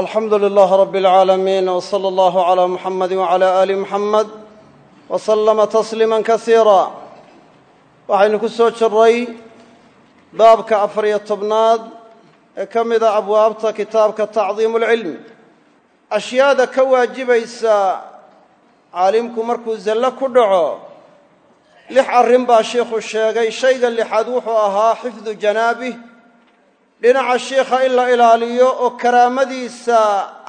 alxamdu lilaah rab اlcaalamiin wsala allahu cla muxamadi wcala ali muxamed wslama tasliima kasiira waxaynu ku soo jiray baabka afariyo tobnaad ee ka mida abwaabta kitaabka tacdiimu اlcilm ashyaada ka waajibaysa caalimku markuu zallo ku dhaco lix arrin baa shiikhu sheegay. Shayga lixaad wuxuu ahaa xifdu janaabih dhinaca shiikha in la ilaaliyo oo karaamadiisa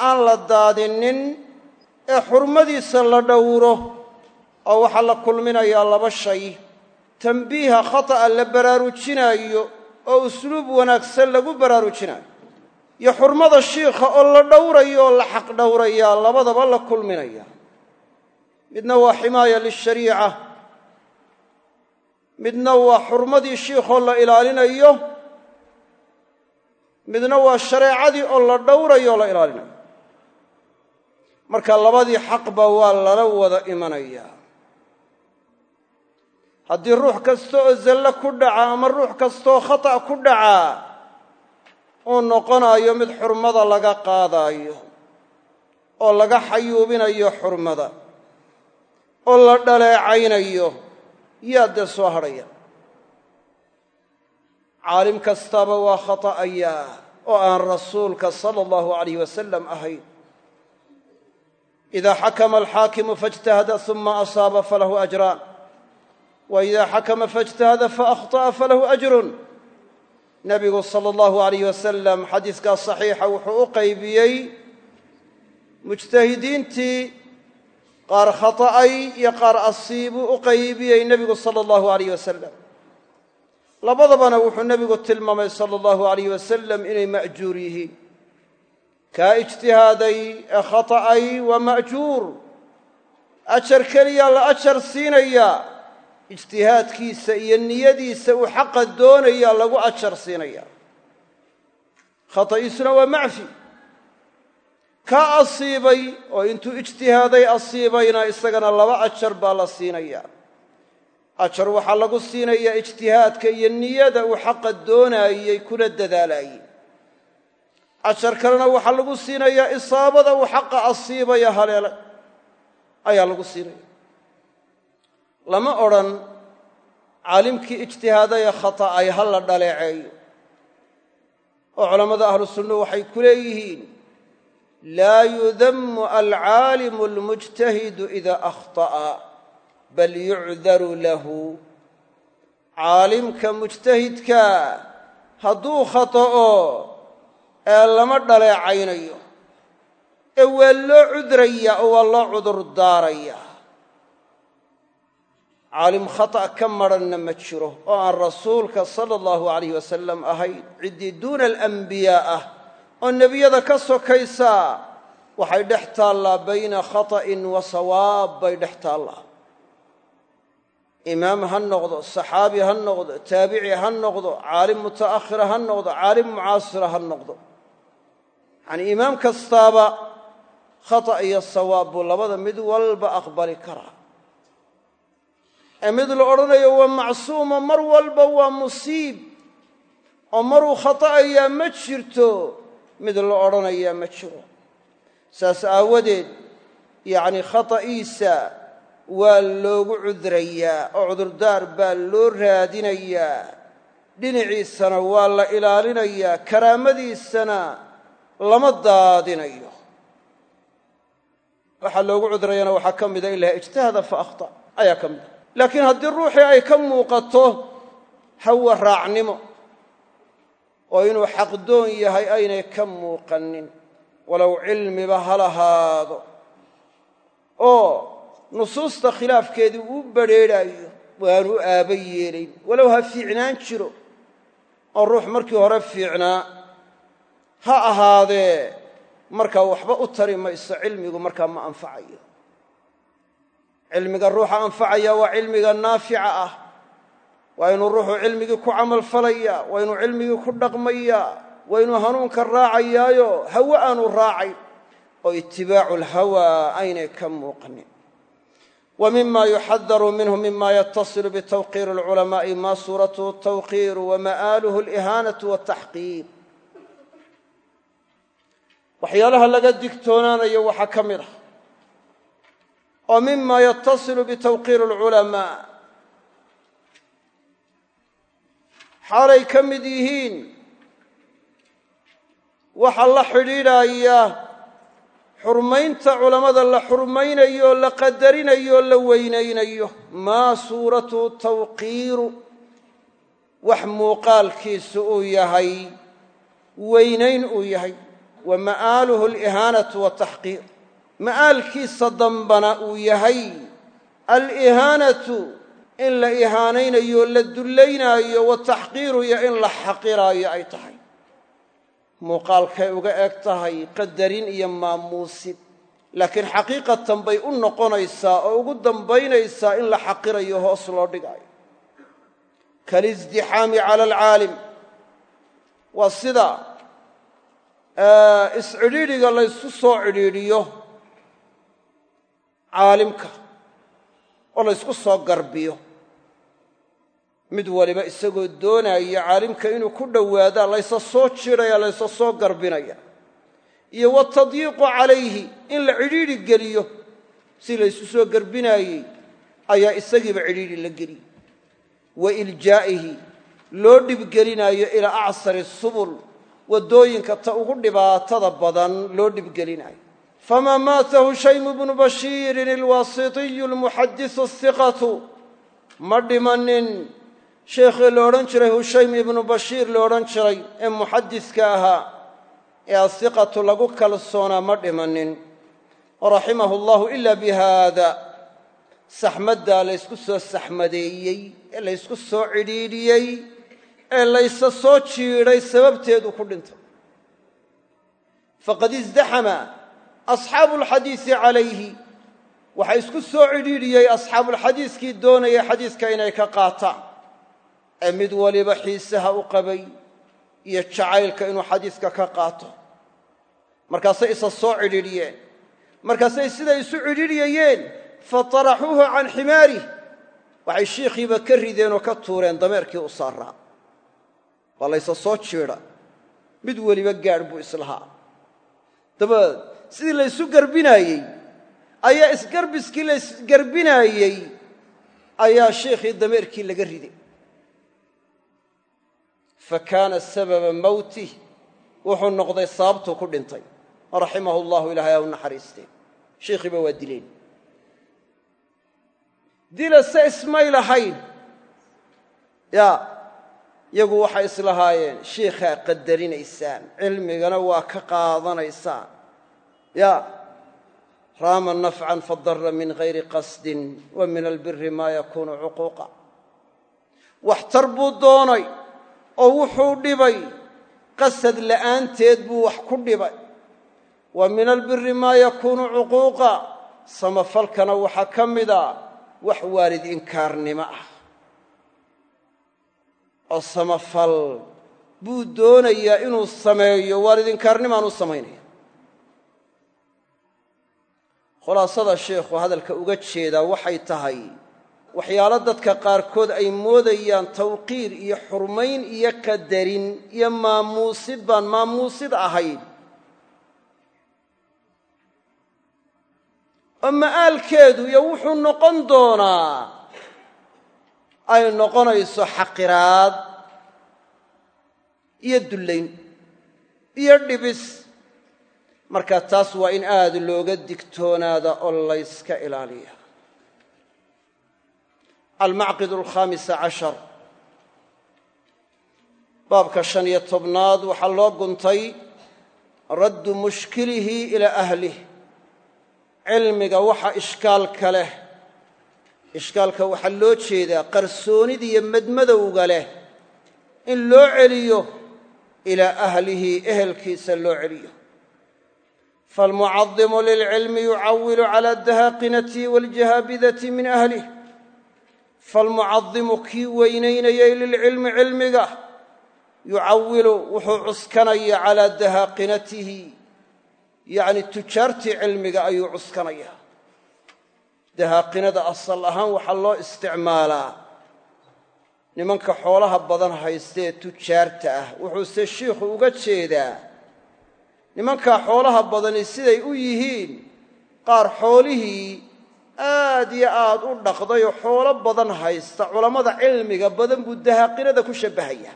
aan la daadinin ee xurmadiisa la dhowro oo waxaa la kulminayaa laba shay. Tambiiha khata'a la baraarujinaayo oo usluub wanaagsan lagu baraarujinayo iyo xurmada shiikha oo la dhowrayo oo la xaq dhowrayaa labadaba la kulminaya midna waa ximaaya lishariica. Midna waa xurmadii shiikhoo la ilaalinayo midna waa shareecadii oo la dhowrayo oo la ilaalinayo. Marka labadii xaqba waa lala wada imanayaa haddii ruux kasta oo zallo ku dhaca ama ruux kastaoo khata' ku dhacaa uu noqonayo mid xurmada laga qaadaayo oo laga xayuubinayo xurmada oo la dhaleecaynayo yaa dee soo hadhaya caalim kastaaba waa khata'ayaa oo aan rasuulka sala allahu alayh wasalam ahayn. Idaa xakama alxaakimu faijtahada uma asaaba falahu ajraan. Wa idaa xakama faijtahada faakhtأa falahu ajrun. Nebigu sala allahu alayh wasalam xadiiskaas saxiixa wuxuu u qaybiyey mujtahidiintii qaar khata'ay iyo qaar asiibuu u qaybiyey nebigu sala allahu alayh wasalam labadabana wuxuu nebigu tilmaamay sala allahu alayh wasalam inay ma'juur yihiin. Kaa ijtihaaday ee khata'ay waa ma'juur ajar keliyaa la ajar siinayaa ijtihaadkiisa iyo niyadiisa uu xaqa doonayaa lagu ajar siinayaa khata'iisuna waa macfi. Kaa asiibay oo intuu ijtihaaday asiibayna isagana laba ajar baa la siinayaa ajar waxaa lagu siinayaa ijtihaadka iyo niyada uu xaqa doonaayey kuna dadaalayey ajar kalena waxaa lagu siinayaa isaabada uu xaqa asiibaya haleele. Ayaa lagu siinaya lama odhan caalimkii ijtihaadaya khata'ay ha la dhaleeceeyo oo culammada ahlu sunnuhu waxay ku leeyihiin laa yudamu alcaalimu almujtahidu ida akhطa'a bal yucdaru lahu. Caalimka mujtahidka hadduu khata'o ee lama dhaleecaynayo. Ee waa loo cudrayaa oo waa loo cudur daarayaa caalim khata' ka madhanna ma jiro oo aan rasuulka sala allahu alayh wasalam ahayn ciddii duuna alambiyaa ah oo nebiyada ka sokaysaa waxay dhex taallaa bayna khata'in wa sawaab bay dhex taallaa imaam ha noqdo saxaabi ha noqdo taabici ha noqdo caalim muta'akhira ha noqdo caalim mucaasira ha noqdo. Yacanii imaam kastaaba khata' iyo sawaab buu labada mid walba aqbali karaa. Ee mid la odhanayo waa macsuumo mar walba waa musiib. Oo maruu khata'ayaa ma jirto. Mid la odhanayaa ma jiro. Saas aawadeed yacni khata'iisa waa loogu cudrayaa oo cudurdaar baa loo raadinayaa. Dhinaciisana waa la ilaalinayaa karaamadiisana lama daadinayo. Waxaa loogu cudrayana waxaa ka mida ilaha ijtahada fa akhta ayaa ka mida laakiin haddii ruuxii ay ka muuqato hawa raacnimo oo inuu xaqdoon yahay aynay ka muuqanin walow cilmiba ha lahaado. Oo nusuusta khilaafkeedii uu badrheedhaayo waanu u aaba yeelayn. Walow ha fiicnaan jiro oo ruux markii hore fiicnaa ha ahaadee markaa waxba u tari mayso cilmigu markaa ma anfacayo. Cilmiga ruuxa anfacaya waa cilmiga naafica ah. Waa inuu ruuxu cilmigii ku camal falaya waa inuu cilmigii ku dhaqmaya waa inuu hanuunka raacayaayo hawe aanu raacay oo itibaacu lhawaa aynay ka muuqanin wa mima yuxadaru minhu mima yatasilu bitawqiiri alculama'i ma suuratuhu tawqiiru wa ma'aaluhu alihaanatu wataxqiir waxyaalaha laga digtoonaanayo waxaa ka mid ah. Oo mima yatasilu bitawqiir alculamaa xaalay ka mid yihiin waxa la xidhiidhaya xurmaynta culammada la xurmaynayo la qadarinayo la weynaynayo. Maa suuratuhu tawqiiru. Wax muuqaalkiisu uu yahay weynayn uu yahay. Wa ma'aaluhu alihaanatu wataxqiir ma'aalkiisa dambana uu yahay alihaanatu in la ihaanaynayo la dullaynaayo wa taxqiiru iyo in la xaqiraayo ay tahay muuqaalkay uga eg tahay qadarin iyo maamuusid laakiin xaqiiqatan bay u noqonaysaa oo ugu dambaynaysaa in la xaqirayo hoos loo dhigaayo kalisdixaami cala alcaalim waa sida iscidhiidhiga laysku soo cidhiidhiyo caalimka oo laysku soo garbiyo mid waliba isagoo doonaya caalimka inuu ku dhowaadaa laysa soo jidhaya laysa soo garbinaya. Iyo watadyiiqu calayhi in la cidhiidhi geliyo si laysu soo garbinaayey ayaa isagiiba cidhiidhi la geliyey wa iljaa'ihi loo dhibgelinaayo ilaa acsari subul waddooyinka ta ugu dhibaatada badan loo dhibgelinaayo famaa maata hushaymu bnu bashiirin alwaasitiyu almuxadisu asiqatu ma dhimanin sheekhii la odhan jiray hushaym ibnu bashiir la odhan jiray ee muxadiska ahaa ee asiqatu lagu kalsoonaa ma dhimanin. Raximahu allahu ila bi haada saxmaddaa laysku soo saxmadeeyey ee laysku soo cidhiidhiyey ee laysa soo jiidhay sababteedu ku dhintay faqad isdaxama asxaabu alxadiisi calayhi. Waxaa isku soo cidhiidhiyey asxaabulxadiiskii doonaya xadiiska inay ka qaataan ee mid waliba xiisaha u qabay iyo jacaylka inuu xadiiska ka qaato. Markaasay isa soo cidhiidhiyeen. Markaasay siday isu cidhiidhyayeen fataraxuuhu can ximaarih. Waxay shiikhiiba ka rideen oo ka tuureen dameerkii u saaraa waa laysa soo jiidha. Mid weliba gaadh buu islahaa. Dabadeed sidii laysu garbinaayey ayaa isgarbiskii laysgarbinaayey ayaa shiikhii dameerkii laga riday fa kaana sababa mawtih wuxuu noqday sababtuu ku dhintay. Raximahu llahu ilaahay ha u naxariistee shiikhiiba waa dileen. Dila se ismay lahayn. Ya yagu waxay islahaayeen shiikhaa qadarinaysaan cilmigana waa ka qaadanaysaan. Ya raama nafcan fadara min hayri qasdin wa min albiri maa yakuunu cuquuqa. Waxtar buu doonay oo wuxuu dhibay. Qasad la'aanteed buu wax ku dhibay. Wa min albiri maa yakuunu cuquuqa. Samafalkana waxaa ka mida wax waalid inkaarnimo ah. Oo samafal buu doonayaa inuu sameeyo waalid inkaarnimaan u samaynaya khulaasada sheikhu hadalka uga jeedaa waxay tahay waxyaalo dadka qaarkood ay moodayaan tawqiir iyo xurmayn iyo qadarin iyo maamuusid baan maamuusid ahayn. Oo ma'aalkeedu iyo wuxuu noqon doonaa ay noqonayso xaqiraad iyo dullayn iyo dhibis. Marka taas waa in aad looga digtoonaada oo layska ilaaliya almacqid alkhaamisa cashar baabka shan iyo tobnaad waxaa loo guntay raddu mushkilihi ilaa ahlih cilmiga waxa ishkaalka leh ishkaalka waxaa loo jeedaa qarsoonida iyo madmadowga leh in loo celiyo ilaa ahlihi ehelkiisa loo celiyo faalmucadimu lilcilmi yucawilu cala dahaaqinati waljahaabidati min ahlih faalmucadimu kii weynaynayay lilcilmi cilmiga yucawilu wuxuu cuskanaya calaa dahaaqinatihi yacni tujaartii cilmiga ayuu cuskanayaa dahaaqinada asal ahaan waxaa loo isticmaalaa nimanka xoolaha badan haysta ee tujaarta ah wuxuuse shiikhu uga jeedaa nimankaa xoolaha badani siday u yihiin qaar xoolihii aad iyo aad u dhaqday oo xoolo badan haysta culammada cilmiga badan buu dahaaqinada ku shabbahaya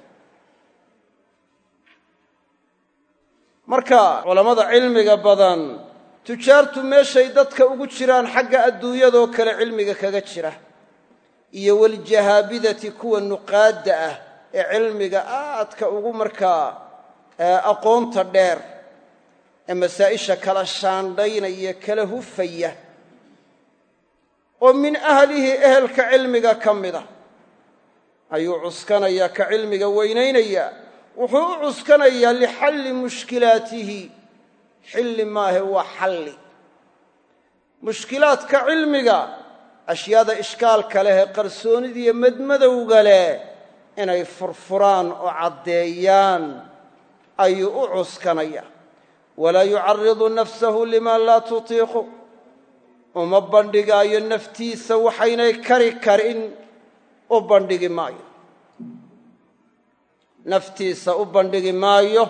marka culammada cilmiga badan tujaartu meeshay dadka ugu jiraan xagga adduunyadoo kale cilmiga kaga jira. Iyo waljahaabidati kuwa nuqaadda ah ee cilmiga aadka ugu markaa aqoonta dheer ee masaa'isha kala shaandhaynaya kala hufaya oo min ahlihi ehelka cilmiga ka mida ayuu cuskanayaa ka cilmiga weynaynaya. Wuxuu u cuskanayaa lixalli mushkilaatihi. Xilli maahe waa xalli. Mushkilaadka cilmiga ashyaada ishkaalka leh ee qarsoonidiiyo madmadowga leh inay furfuraan oo caddeeyaan ayuu u cuskanaya. Walaa yucaridu nafsahu lima laa tutiiqu uma bandhigaayo naftiisa waxaynay kari karin u bandhigi maayo. Naftiisa u bandhigi maayo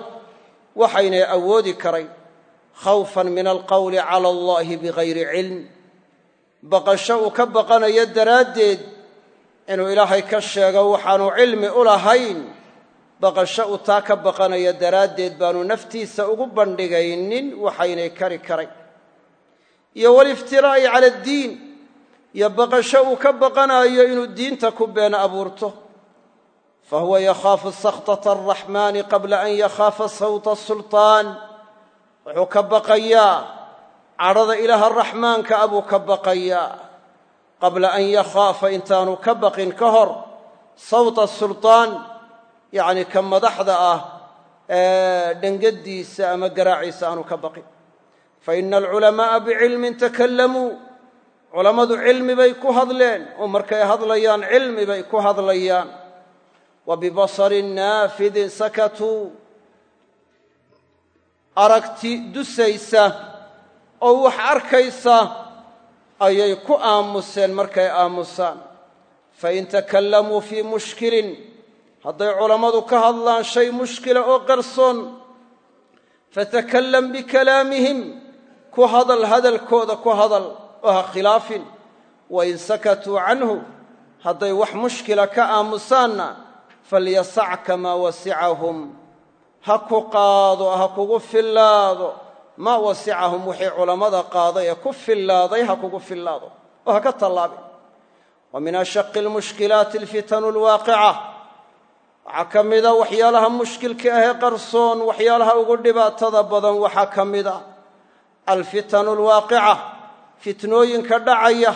waxaynay awoodi karayn khawfan min alqowli cala allahi bigayri cilm. Baqasho uu ka baqanayo daraaddeed inuu ilaahay ka sheego waxaanu cilmi u lahayn baqasho uu taa ka baqanayo daraaddeed baanu naftiisa ugu bandhigaynin waxaynay kari karayn iyo waliftiraa'i cala addiin iyo baqasho uu ka baqanaayo inuu diinta ku been abuurto. Fahuwa yakhaafu sakhtata alraxmaani qabla an yakhaafa sawta sultaan. Wuxuu ka baqayaa cadhada ilaaha raxmaanka a buu ka baqayaa. Qabla an yakhaafa intaanu ka baqin ka hor sawta sultaan yacni ka madaxda ah ee dhengadiisa ama garaaciisa aanu ka baqin faina alculamaa'a bicilmin takallamuu culammadu cilmi bay ku hadleen oo markay hadlayaan cilmi bay ku hadlayaan wa bibasarin naafidin sakatuu aragti dusaysa oo wax arkaysa ayay ku aamuseen markay aamusaan fain takallamuu fii mushkilin hadday culammadu ka hadlaan shay mushkila oo qarsoon fatakallam bikalaamihim ku hadal hadalkooda ku hadal oo ha khilaafin wain sakatuu canhu hadday wax mushkila ka aamusaanna falyasacka maa wasicahum. Ha ku qaado ha kugu fillaado. Maa wasicahum wixii culammada qaaday ee ku fillaaday ha kugu fillaado. Oo ha ka tallaabin. Wa min ashaqi almushkilaati alfitanu alwaaqica waxaa ka mida waxyaalaha mushkilka ahee qarsoon waxyaalaha ugu dhibaatada badan waxaa ka mida alfitanu alwaaqica fitnooyinka dhacaya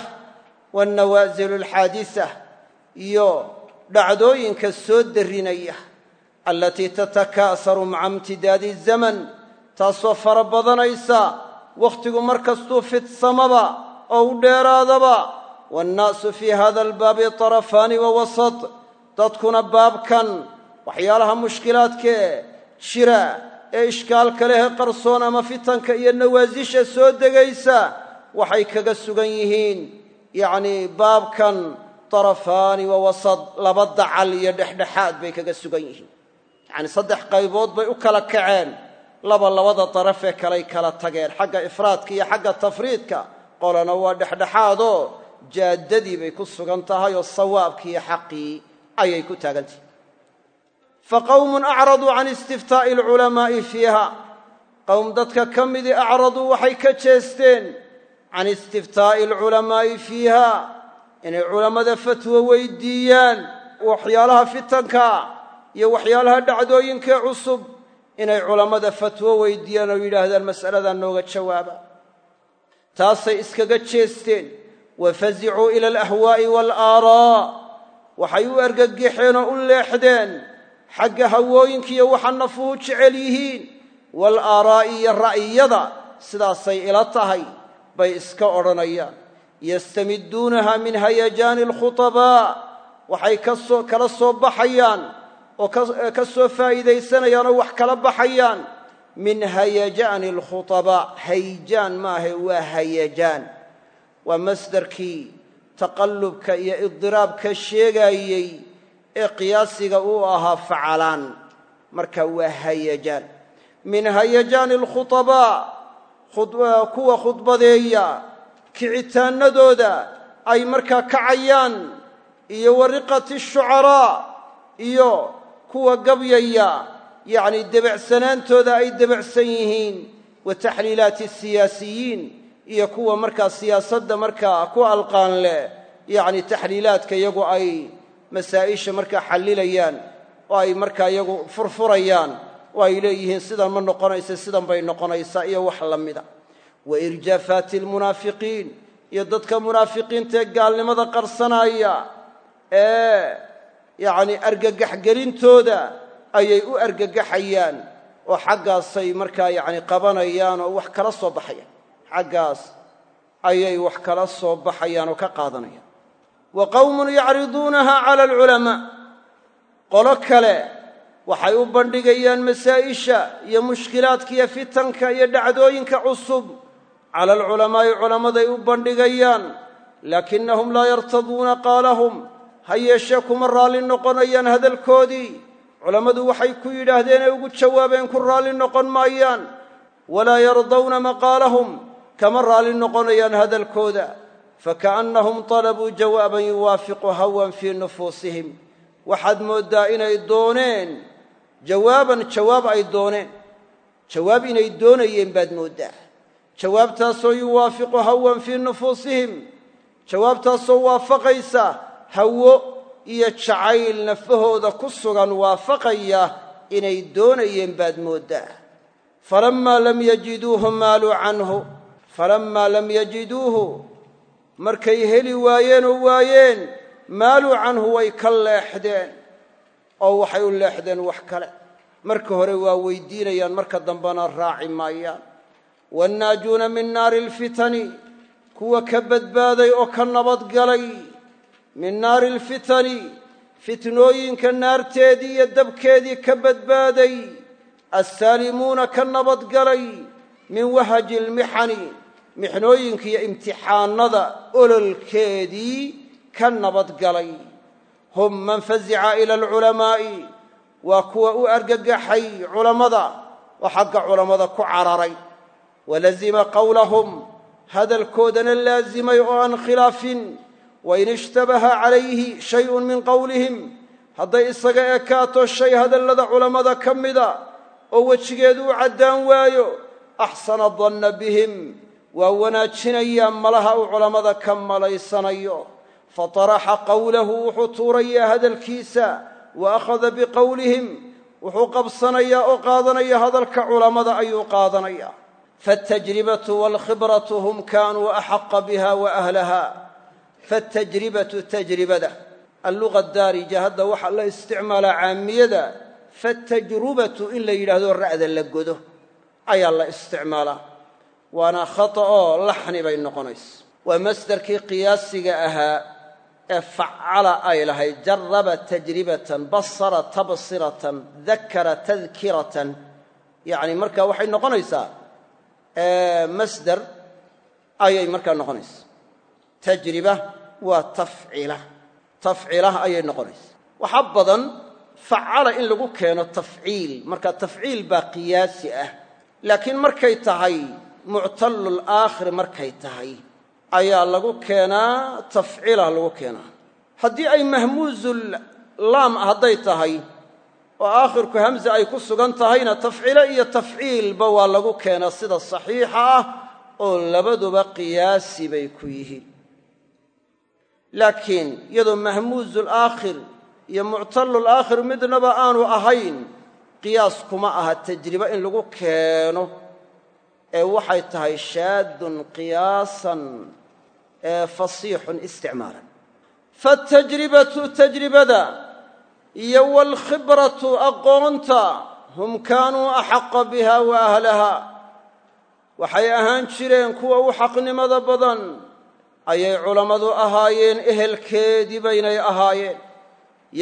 waannawaazilu alxaadisa iyo dhacdooyinka soo darrinaya alatii tatakaasaru maca imtidaadi zaman taasoo fara badanaysa wakhtigu mar kastuu fidsamaba oo u dheeraadaba waannaasu fii hada albaabi tarafaani wa wasat dadkuna baabkan waxyaalaha mushkilaadkee jira ee ishkaalka leh ee qarsoon ama fitanka iyo nawaasisha soo degaysa waxay kaga sugan yihiin yacnii baabkan tarafaani wa wasad laba dacal iyo dhexdhexaad bay kaga sugan yihiin. Yacni saddex qaybood bay u kala kaceen laba labada darafee kalay kala tageen. Xagga ifraadka iyo xagga tafriidka qolana waa dhexdhexaadoo jaaddadii bay ku sugan tahay oo sawaabkii iyo xaqii ayay ku taagantahi faqowmun acraduu can istiftaa'i alculamaa'i fiiha qowm dadka ka midii acraduu waxay ka jeesteen can istiftaa'i alculamaa'i fiiha inay culammada fatwo weydiiyaan waxyaalaha fitanka iyo waxyaalaha dhacdooyinkee cusub inay culammada fatwo weydiiyaan oo yidhaahdaan mas'aladaa nooga jawaaba taasay iskaga jeesteen wafazicuu ila alahwaa'i waalaaraa waxay u argagixeen oo u leexdeen xagga hawooyinkiiyo waxa nafuhu jecel yihiin wal aaraa'i iyo ra'yada sidaasay ila tahay bay iska odhanayaan. Yastamidduunaha min hayajaani alkhutabaa waxay kala soo baxayaan oo ka soo faa'iidaysanayaan oo wax kala baxayaan. Min hayajaani alkhutabaa hayjaan maahe waa hayajaan. Waa masdarkii taqallubka iyo idiraabka sheegaayey ee qiyaasiga uu ahaa facalaan marka waa hayajaan. Min hayajaani alkhutabaa kuwa khudbadeeya kicitaanadooda ay markaa kacayaan iyo wariqati shucaraa iyo kuwa gabyaya yacni debecsanaantooda ay debecsan yihiin wa taxliilaati siyaasiyiin iyo kuwa markaa siyaasadda markaa ku alqaan leh yacni taxliilaadka iyagu ay masaa'isha markaa xallilayaan oo ay markaa iyagu furfurayaan oo ay leeyihiin sidan ma noqonaysa sidan bay noqonaysaa iyo wax la mida. Wa irjaafaati almunaafiqiin iyo dadka munaafiqiinta ee gaalnimada qarsanaya ee yacni argagaxgelintooda ayay u argagaxayaan oo xaggaasay markaa yacni qabanayaan oo wax kala soo baxayaan. Xaggaas ayay wax kala soo baxayaan oo ka qaadanayaan wa qowmun yacriduunaha cala alculamaa. Qolo kale waxay u bandhigayaan masaa'isha iyo mushkilaadka iyo fitanka iyo dhacdooyinka cusub. Cala alculamaa'i culammaday u bandhigayaan laakinnahum laa yartaduuna qaalahum. Ha yeeshee kuma raalli noqonayaan hadalkoodii. Culammadu waxay ku yidhaahdeen ee ugu jawaabeen ku raalli noqon maayaan. Walaa yardawna maqaalahum. Kama raalli noqonayaan hadalkooda faka'annahum talabuu jawaaban yuwaafiqu hawan fii nufuusihim waxaad mooddaa inay dooneen jawaaban jawaab ay dooneen jawaab inay doonayeen baad mooddaa jawaabtaasoo yuwaafiqu hawan fii nufuusihim jawaabtaasoo waafaqaysa hawo iyo jacayl nafahooda ku sugan waafaqaya inay doonayeen baad mooddaa falammaa lam yajiduuhu maaluu canhu falammaa lam yajiduuhu markay heli waayeen oo waayeen maaluu canhu way ka leexdeen oo waxay u leexdeen wax kale. Marka hore waa weydiinayaan marka dambena raaci maayaan. Wannaajuuna min naari alfitani kuwa ka badbaaday oo ka nabadgalay min naari alfitani fitnooyinka naarteedii iyo dabkeedii ka badbaaday. Assaalimuuna ka nabadgalay min wahaji lmixani mixnooyinka iyo imtixaanada ololkeedii ka nabadgalay. Hum man fazica ila alculamaa'i waa kuwa u argagaxay culammada oo xagga culammada ku cararay. Walazima qowlahum hadalkoodana laasimay oo aan khilaafin. Wain ishtabaha calayhi shayun min qowlihim hadday isaga ekaato shay hadallada culammada ka mida oo wejigeedu u caddaan waayo axsana danna bihim waa wanaajinayaa malaha uu culammada ka malaysanayo fataraxa qowlahu wuxuu tuurayaa hadalkiisa. Wa akhada biqowlihim wuxuu qabsanayaa oo qaadanaya hadalka culammada ayuu qaadanayaa faaltajribatu waalkhibratu hum kaanuu axaqa biha wa ahlaha. Faaltajribatu tajribada. Alluga daarija hadda waxaa la isticmaalaa caamiyada. Faaltajrubatu in la yidhaahdo ra'da la godo ayaa la isticmaalaa waana khata oo laxni bay noqonaysa. Waa masdarkii qiyaasiga ahaa ee facala ay lahayd jaraba tajribatan basara tabsiratan dakara tadkiratan yacni marka waxay noqonaysaa masdar ayay markaa noqonaysaa tajriba waa tafcila tafcila ayay noqonaysaa waxa badan facala in lagu keeno tafciil marka tafciil baa qiyaasi ah. Laakiin markay tahay muctallul aakhir markay tahay ayaa lagu keenaa tafcila lagu keenaa. Haddii ay mahmuuzul laam hadday tahay oo aakhirku hamze ay ku sugan tahayna tafcilo iyo tafciilba waa lagu keenaa sida saxiixa ah oo labaduba qiyaasi bay ku yihiin laakiin iyadoo mahmuuzul aakhir iyo muctallul aakhir midnaba aanu ahayn qiyaas kuma aha tajribo in lagu keeno ee waxay tahay shaadun qiyaasan ee fasiixun isticmaalan. Faatajribatu tajribada iyo waalkhibratu aqoonta hum kaanuu axaqa biha wa ahlaha. Waxay ahaan jireen kuwa u xaqnimada badan ayay culammadu ahaayeen ehelkeedii baynay ahaayeen.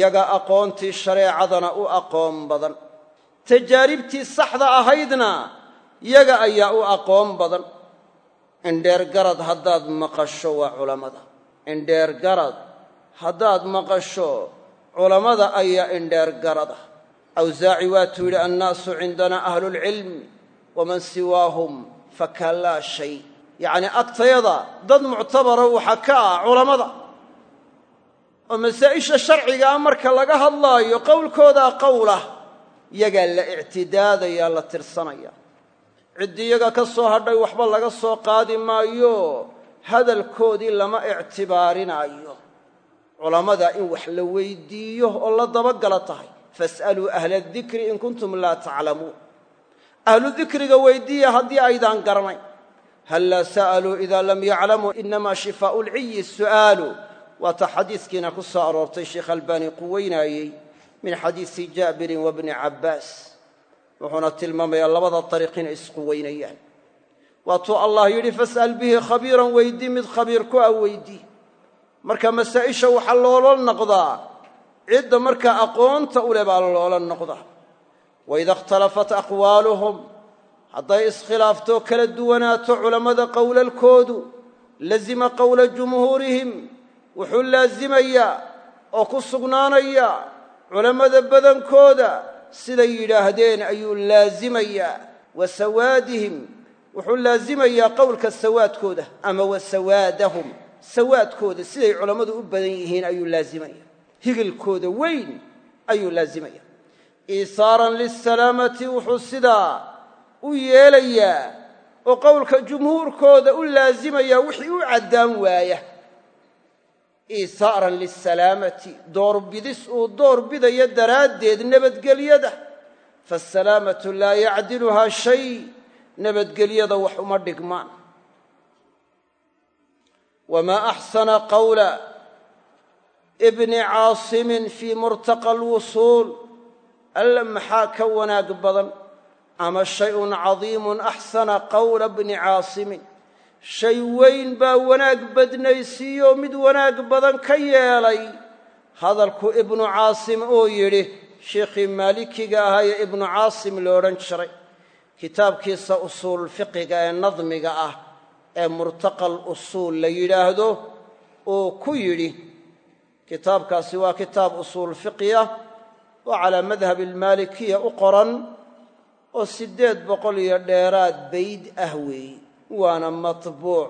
Yaga aqoontii shareecadana u aqoon badan. Tajaaribtii saxda ahaydna yaga ayaa u aqoon badan. Indheer garad haddaad maqasho waa culammada. Indheer garad haddaad maqasho culammada ayaa indheer garada. Awsaaci waatuu yidhi annaasu cindanaa ahlulcilm waman siwaahum fakalaa shay. Yacnii agtayada dad muctabara waxa ka ah culammada. Oo masaa'isha sharcigaa marka laga hadlaayo qowlkoodaa qowlah yagaa la ictidaadaya la tirsanaya ciddii iyaga ka soo hadhay waxba laga soo qaadi maayo. Hadalkoodii lama ictibaarinaayo culammada in wax la weydiiyo oo la dabagala tahay. Fas'aluu ahla adikri in kuntum laa taclamuun. Ahlu dikriga weydiiya haddii aydaan garanayn. Hallaa sa'aluu idaa lam yaclamuu inamaa shifaa'u lciyi su'aalu. Waata xadiiskiina ku soo aroortay sheekh albaani quweynaayey min xadiisi jaabirin wa bni cabbaas wuxuuna tilmaamayaa labada dariiq inay isquweynayaan waatuu allah yidhi fas'al bihi khabiiran weydii mid khabiir ku ah weydii marka masaa'isha waxaa loola noqdaa cidda markaa aqoonta u baa loola noqdaa. Waida ikhtalafat aqwaaluhum hadday iskhilaafto kala duwanaato culammada qowlalkoodu lazima qowla jumhuurihim wuxuu laasimayaa oo ku sugnaanaya culammada badankooda siday yidhaahdeen ayuu laasimayaa wa sawaadihim wuxuu laasimayaa qowlka sawaadkooda ama wa sawaadahum. Sawaadkooda siday culammadu u badan yihiin ayuu laazimaya. Higilkooda weyn ayuu laazimaya. Iisaaran lisalaamati wuxuu sidaa u yeelayaa oo qowlka jumhuurkooda u laazimaya wixii u caddaan waaya iisaaran lisalaamati doorbidis uu door bidayo daraaddeed nabadgelyada. Faasalaamatu laa yacdiluhaa shay nabadgelyada wax uma dhigmaan. Wamaa axsana qawla bni caasimin fii murtaqa alwusuul alla maxaa ka wanaag badan? Ama shayun cadiimun axsana qawla bni caasimin shay weyn baa wanaag badnaysiiyoo mid wanaag badan ka yeelay. Hadalku ibnu caasim oo yidhi sheikhii maalikiga ahaa ibnu caasim lo odhan jiray kitaabkiisa usuul fiqiga ee nadmiga ah ee murtaqal usuul la yidhaahdo uu ku yidhi kitaabkaasi waa kitaab usuul fiqiya oo calaa madhabi almaalikiya u qoran oo siddeed boqol iyo dheeraad bayd ah weeye waana matbuuc.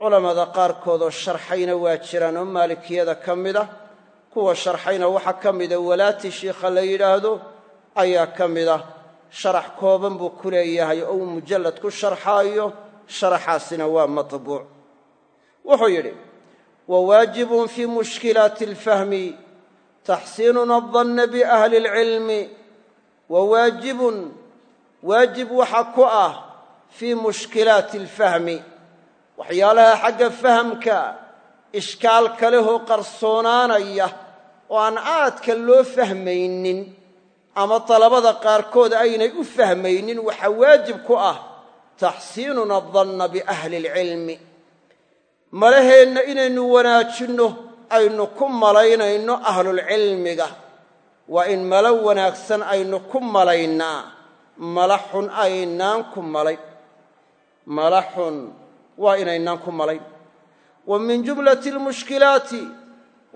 Culammada qaarkoodoo sharxayna waa jiraan oo maalikiyada ka mid ah. Kuwa sharxayna waxaa ka mida ah walaati shiikha la yidhaahdo ayaa ka mid ah. Sharax kooban buu ku leeyahay oo uu mujallad ku sharxaayo sharaxaasina waa matbuuc. Wuxuu yidhi wa waajibun fii mushkilaati alfahmi taxsiinuna adanna biahli alcilmi wa waajibun waajib waxa ku ah fii mushkilaati alfahmi waxyaalaha xagga fahamka ishkaal kalehoo qarsoonaanaya oo aan aadka loo fahmaynin ama dalabada qaarkood aynay u fahmaynin waxaa waajib ku ah taxsiinuna danna biahli alcilmi malaheenna inaynu wanaajinno aynu ku malaynayno ahlulcilmiga waa in malo wanaagsan aynu ku malaynaa mala xun aynaan ku malayn mala xun waa inaynaan ku malayn wa min jumlati almushkilaati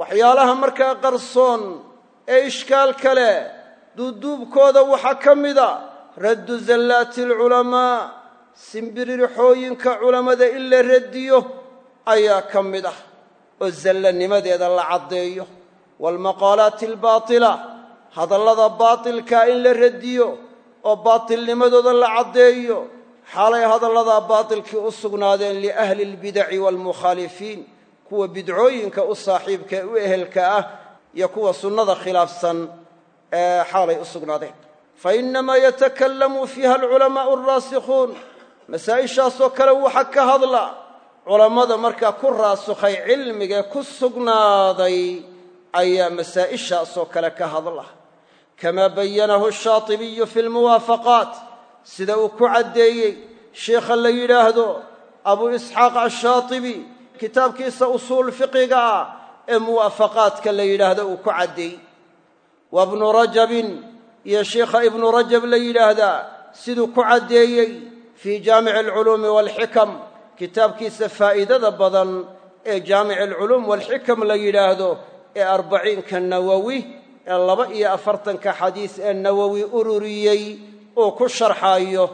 waxyaalaha markaa qarsoon ee ishkaal kale duuduubkooda waxaa ka mida raddu zallaati alculamaa simbirirxooyinka culammada in la radiyo ayaa ka mid ah oo zallanimadeeda la caddeeyo. Waalmaqaalaati albaatila hadallada baatilkaa in la radiyo oo baatilnimadooda la caddeeyo xaalay hadalladaa baatilkii u sugnaadeen liahli albidaci waalmukhaalifiin kuwa bidcooyinka u saaxiibka ee u ehelka ah iyo kuwa sunnada khilaafsan ee xaalay u sugnaadeen. Fa innamaa yatakallamu fiiha alculamaa'u alraasikhuun masaa'ishaasoo kale waxa ka hadla culammada markaa ku raasukhay cilmigae ku sugnaaday ayaa masaa'ishaasoo kale ka hadla. Kamaa bayanahu shaatibiyu fi lmuwaafaqaat sida uu ku caddeeyey sheikha la yidhaahdo abu isxaaq ashaatibi kitaabkiisa usuul fiqiga ah ee muwaafaqaadka la yidhaahdo uu ku caddeeyey wa bnu rajabin iyo sheikha ibnu rajab la yidhaahdaa siduu ku caddeeyey fii jaamici alculuumi waalxikam kitaabkiisa faa'iidada badan ee jaamic alculuum waalxikam la yidhaahdo ee arbaciinka nawowi ee laba iyo afartanka xadiis ee nawowi ururiyey uu ku sharxaayo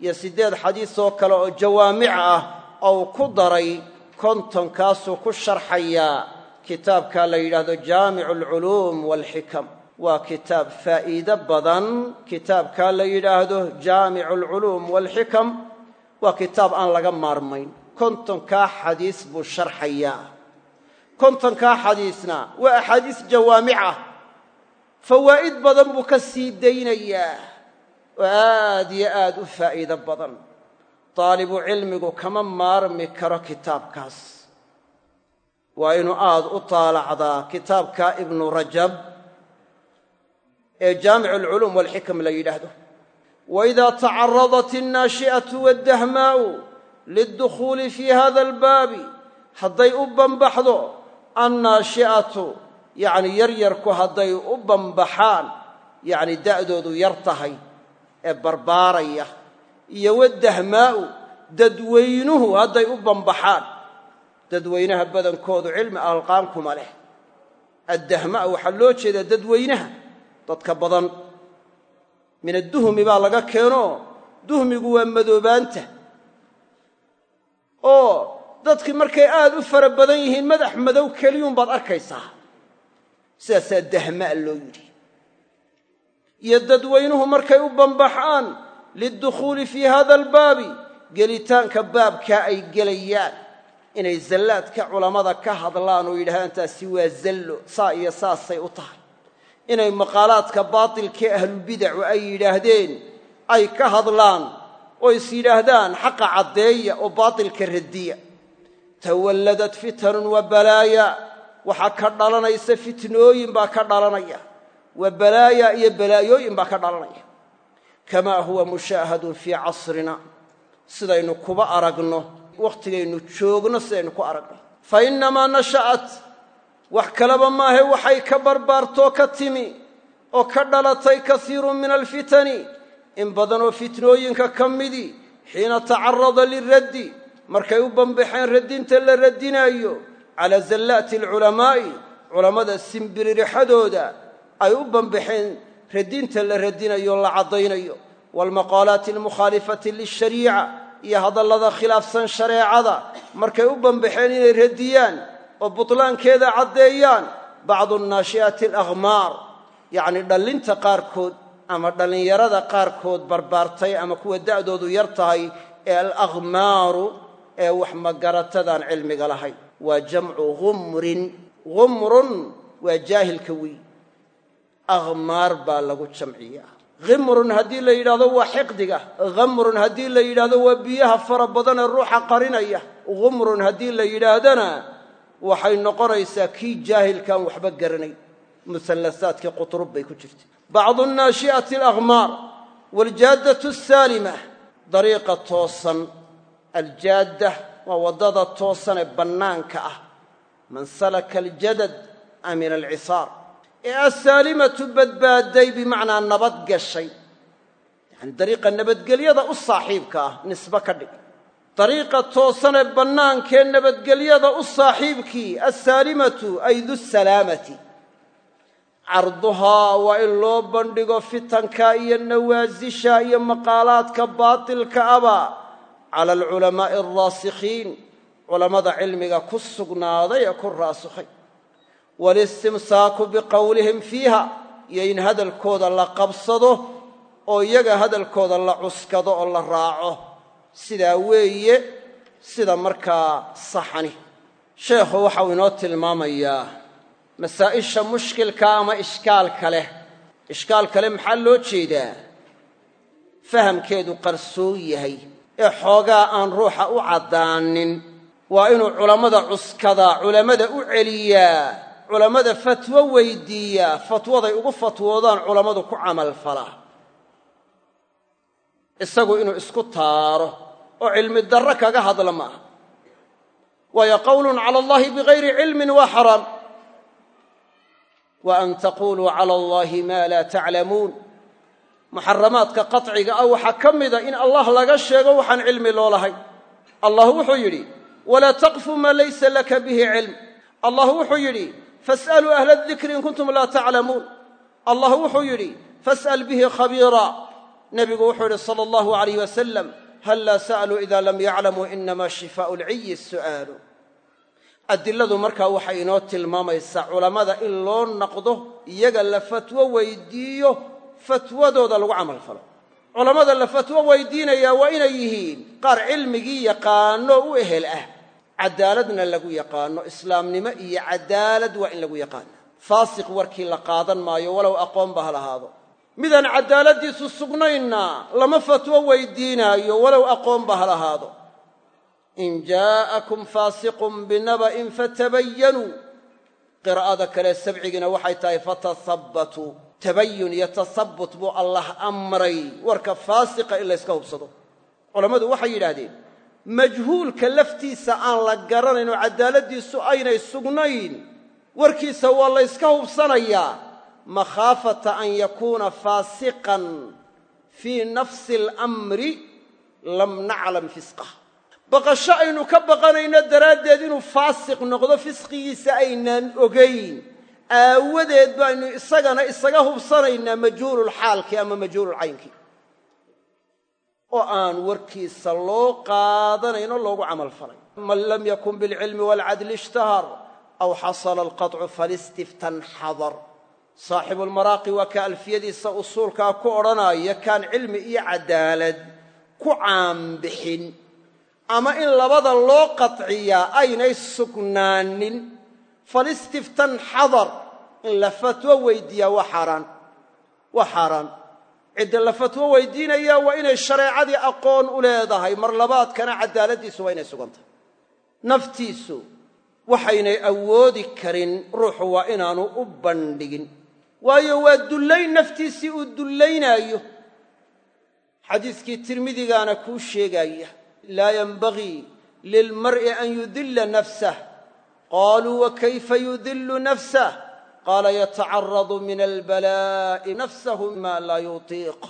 iyo siddeed xadiis oo kale oo jawaamic ah ou ku daray kontonkaasuu ku sharxayaa kitaabka la yidhaahdo jaamicu alculuum waalxikam waa kitaab faa'iido badan. Kitaabka la yidhaahdo jaamicu alculuum waalxikam waa kitaab aan laga maarmayn. Kontonkaa xadiis buu sharxayaa kontonkaa xadiisna waa axaadiis jawaamic ah. Fawaa'id badan buu ka sii daynayaa oo aad iyo aad u faa'iido badan. Daalibu cilmigu kama maarmi karo kitaabkaas. Waa inuu aad u taalacdaa kitaabka ibnu rajab ee jaamicu alculuum walxikam la yidhaahdo. Waidaa tacaradat alnaashi'atu waddahmaa'u lildukhuuli fii hada albaabi. Hadday u banbaxdo annaashi'atu yacni yaryarku hadday u banbaxaan yacni da'doodu yar tahay ee barbaaraya iyo waddahmaa'u dadweynuhu hadday u banbaxaan dadweynaha badankoodu cilmi alqaankuma leh. Addahmaa waxaa loo jeedaa dadweynaha dadka badan. Min adduhmi baa laga keeno duhmigu waa madoobaanta. Oo dadkii markay aad u fara badan yihiin madax madow keliyuunbaad arkaysaa. Sidaasaa dahmaa loo yidhi iyo dadweynuhu markay u banbaxaan lidukhuuli fii hada albaabi gelitaanka baabkaa ay gelayaan. Inay zallaadka culammada ka hadlaan oo yidhahdaan taasi waa zallo saa iyo saasay u tahay. Inay maqaalaadka baatilkee ahlulbidacu ay yidhaahdeen ay ka hadlaan oo is yidhaahdaan xaqa caddeeya oo baatilka radiya. Tawalladat fitanun wa balaaya waxaa ka dhalanaysa fitnooyin baa ka dhalanaya wa balaaya iyo balaayooyin baa ka dhalanaya. Kamaa huwa mushaahadun fii casrina. Sidaynu kuba aragno wakhtigaynu joogno sidaynu ku aragno. Fa innamaa nasha'at. Wax kaleba maahe waxay ka barbaartoo ka timi oo ka dhalatay kasiirun min alfitani. In badanoo fitnooyinka ka midii xiina tacarada liraddi markay u banbaxeen radinta la radinaayo calaa zallaati alculamaa'i culammada simbiririxadooda ay u banbaxeen radinta la radinayo la caddaynayo. Waalmaqaalaati almukhaalifati lilshariica iyo hadallada khilaafsan shareecada. Markay u banbaxeen inay radiyaan oo butlaankeeda caddeeyaan bacdu naashi'ati alakhmaar yacni dhallinta qaarkood ama dhallinyarada qaarkood barbaartay ama kuwa da'doodu yar tahay ee alakhmaaru ee wax magaratadaan cilmiga lahayn. Waa jamcu humrin humrun waa jaahilka wey akhmaar baa lagu jamciyaa khimrun haddii la yidhahdo waa xiqdiga. Khamrun haddii la yidhahdo waa biyaha fara badan ee ruuxa qarinaya. Humrun haddii la yidhaahdana waxay noqonaysaa kii jaahilkaan waxba garanay musallasaadkii qutrub bay ku jirta bacdu naashi'ati alakhmaar waljaaddatu asaalima dariiqa toosan aljaadda waa waddada toosan ee bannaanka ah. Man salaka aljadad amina alcisaar ee assaalimatu badbaadday bimacnaa nabad gashay. Yacani dariiqa nabadgelyada u saaxiibka ah nisbe ka dhig. Dariiqa toosanee bannaankee nabadgelyada u saaxiibkii assaalimatu ay dusalaamati carduhaa waa in loo bandhigo fitanka iyo nawaasisha iyo maqaalaadka baatilka aba cala alculamaa'i alraasikhiin culammada cilmiga ku sugnaaday ee ku raasikhay walistimsaaku biqowlihim fiiha iyo in hadalkooda la qabsado oo iyaga hadalkooda la cuskado oo la raaco sidaa weeye sida markaa saxani sheekhu waxau inoo tilmaamayaa masaa'isha mushkilka ama ishkaalka leh ishkaalka leh maxaa loo jeedaa fahamkeedu qarsoon yahay ee xoogaa aan ruuxa u caddaanin waa inuu culammada cuskadaa culammada u celiyaa culammada fatwo weydiiyaa fatwaday ugu fatwoodaan culammadu ku camalfalaa isagu inuu isku taaro oo cilmi darro kaga hadla maaha waayo qowlun cala allahi bigayri cilmin waa xaraam wa an taquluu cala allahi maa laa taclamuun. Muxaramaadka qaطciga ah waxaa ka mida in allah laga sheego waxaan cilmi loo lahay allah wuxuu yidhi walaa taqfu maa laysa laka bihi cilm. Allah wuxuu yidhi fas'aluu ahla adikri in kuntum laa taclamuun allah wuxuu yidhi fas'al bihi khabiira. Nebigu wuxuu yidhi sala allahu alayh wasalam hallaa sa'aluu ida lam yaclamuu inama shifaa'u lciyi su'aalu adiladu markaa waxay inoo tilmaamaysaa culammada in loo naqdo iyaga la fatwo weydiiyo fatwadooda lagu camal falo. Culammada la fatwo weydiinayaa waa inay yihiin qaar cilmigii yaqaano u ehel ah caddaaladna lagu yaqaano islaamnimo iyo caddaalad waa in lagu yaqaana faasiq warkii la qaadan maayo walow aqoonba ha lahaado. Midaan caddaaladdiisu sugnaynna lama fatwo weydiinaayo walow aqoonba ha lahaado. In jaa'akum faasiqun binaba'in fatabayanuu qiraa'ada kale sabcigiina waxay tahay fatasabbatuu tabayun iyo tasabbut buu allah amray. Warka faasiqa in layska hubsado. Culammadu waxay yidhaahdeen majhuulka laftiisa aan la garanayn oo caddaaladdiisu aynay sugnayn warkiisa waa layska hubsanayaa makhaafata an yakuuna faasiqan fii nafsi alamri lam naclam fisqah. Baqasho aynu ka baqanayno daraaddeed inuu faasiq noqdo fisqigiisa aynaan ogayn aawadeed baynu isagana isaga hubsanaynaa majhuululxaalkii ama majhuululcaynkii oo aan warkiisa loo qaadanaynoo loogu camal falay. Man lam yakun bilcilmi waalcadli ishtahar aw xasala alqaطcu falistiftan xadar. Saaxibulmaraaqi waa ka alfiyadiisa usuulkaa ku odhanaya kaan cilmi iyo caddaalad ku caanbixin ama in labada loo qaطciyaa aynay sugnaanin. Falistiftan xadar in la fatwo weydiiyaa waa xaaraan waa xaaraan cidda la fatwo weydiinayaa waa inay shareecadii aqoon u leedahay. Mar labaadkana caddaaladdiisu waa inay sugan tahay naftiisu waxaynay awoodi karin ruuxu waa inaanu u bandhigin. Waayo waa dullayn naftiisii uu dullaynaayo. Xadiiskii tirmidigaana kuu sheegaaya laa yenbagii lilmar'i an yudilla nafsah. Qaaluu wakayfa yudillu nafsah qaala yatacaradu min albalaa'i nafsahu ma laa yutiiq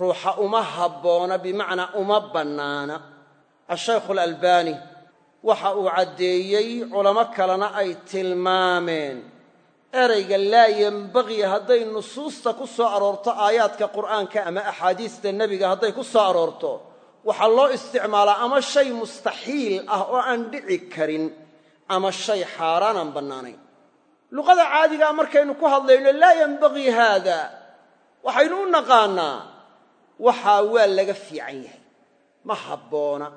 ruuxa uma habboona bimacnaa uma bannaana ashaykhu alalbaani waxa uu caddeeyey culamo kalena ay tilmaameen erayga laa yenbagii hadday nusuusta ku soo aroorto aayaadka qur'aanka ama axaadiista nebiga hadday ku soo aroorto waxaa loo isticmaalaa ama shay mustaxiil ah oo aan dhici karin ama shay xaaraan aan bannaanayn luqada caadigaa markaynu ku hadlayno laa yenbagii haada. Waxaynu u naqaannaa waxaa waa laga fiican yahay. Ma habboona.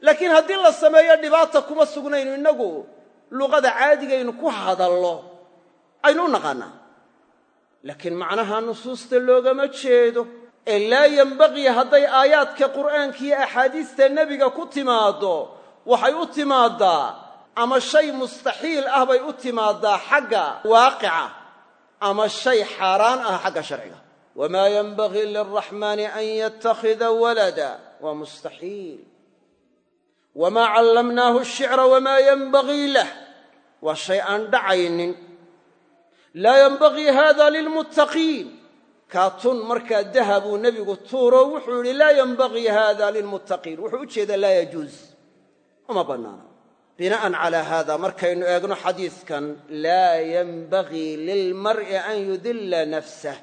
Laakiin haddii la sameeyo dhibaata kuma sugnayno innagu luqada caadigaynu ku hadallo aynu u naqaannaa laakiin macnaha nusuusta loogama jeedo ee laa yenbagii hadday aayaadka qur'aanka iyo axaadiista nebiga ku timaaddo waxay u timaaddaa ama shay mustaxiil ah bay u timaaddaa xagga waaqica ama shay xaaraan ah xagga sharciga. Wamaa yenbagii lilraxmaani an yattakhida walada waa mustaxiil. Wamaa callamnaahu ashicra wamaa yenbagii lah waa shay aan dhacaynin. Laa yenbagii hada lilmuttaqiin. Kaatun markaa dahabuu nebigu tuuro wuxuu yidhi laa yenbagii hada lilmuttaqiin. Wuxuu u jeedaa laa yajuuz. Uma bannaana bina'an calaa haada markaynu eegno xadiidkan laa yenbagii lilmar'i an yudilla nafsah.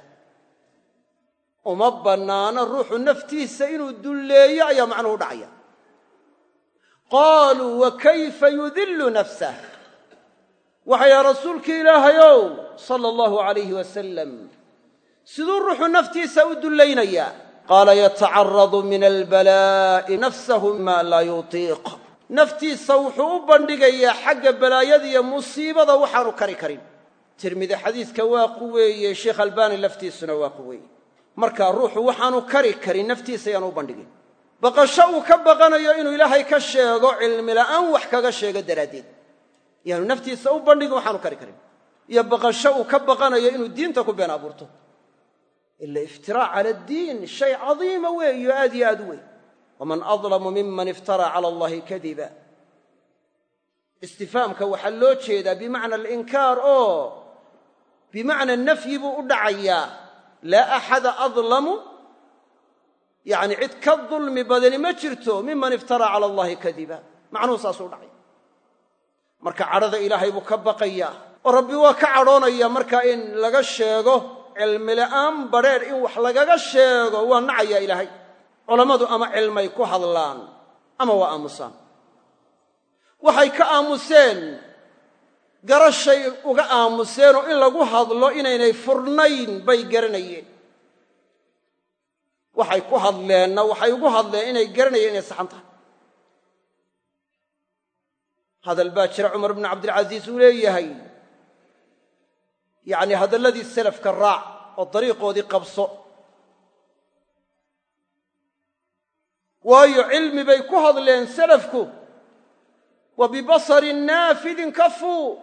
Uma bannaano ruuxu naftiisa inuu dulleeyo ayaa macnuhu dhacaya. Qaaluu wa kayfa yudillu nafsah? Waxay yaha rasuulkii ilaahayow sala allahu alayhi wasalam siduu ruuxu naftiisa u dullaynayaa? Qaala yatacaradu min albalaa'i nafsahu ma laa yutiiq naftiisa wuxuu u bandhigayaa xagga balaayada iyo musiibada waxaanu kari karin. Tirmidi xadiidka waa quweeye sheekh albaani laftiisuna waa quweeye markaa ruuxu waxaanu kari karin naftiisa yaanu u bandhigin. Baqasho uu ka baqanayo inuu ilaahay ka sheego cilmila'aan wax kaga sheego daraaddeed. Yaanu naftiisa u bandhigin waxaanu kari karin. Iyo baqasho uu ka baqanayo inuu diinta ku been abuurto. Ila iftiraac cala addiin shay cadiima weeyo aad yo aad u weyn waman adlamu miman iftaraa cala allahi kadiba istifaamka waxaa loo jeedaa bimacna alinkaar oo bimacna nafyi buu u dhacayaa laa axada adlamu yacni cid ka dulmi badani ma jirto miman iftaraa cala allahi kadiba macnuhu saasuu dhacay marka cadhada ilaahay buu ka baqayaa oo rabbi waa ka cadhoonaya markaa in laga sheego cilmila'aan badrheedh in wax lagaga sheego waa nacayaa ilaahay culammadu ama cilmay ku hadlaan ama waa aamusaan? Waxay ka aamuseen garashay uga aamuseen oo in lagu hadlo inaynay furnayn bay garanayeen. Waxay ku hadleenna waxay ugu hadleen inay garanayeen inay saxan tahay. Hadal baa jira cumar bnu cabdilcasiis uu leeyahay. Yacni hadalladii selafka raac oo dariiqoodii qabso waayo cilmi bay ku hadleen selafku wa bibasarin naafidin kafuu.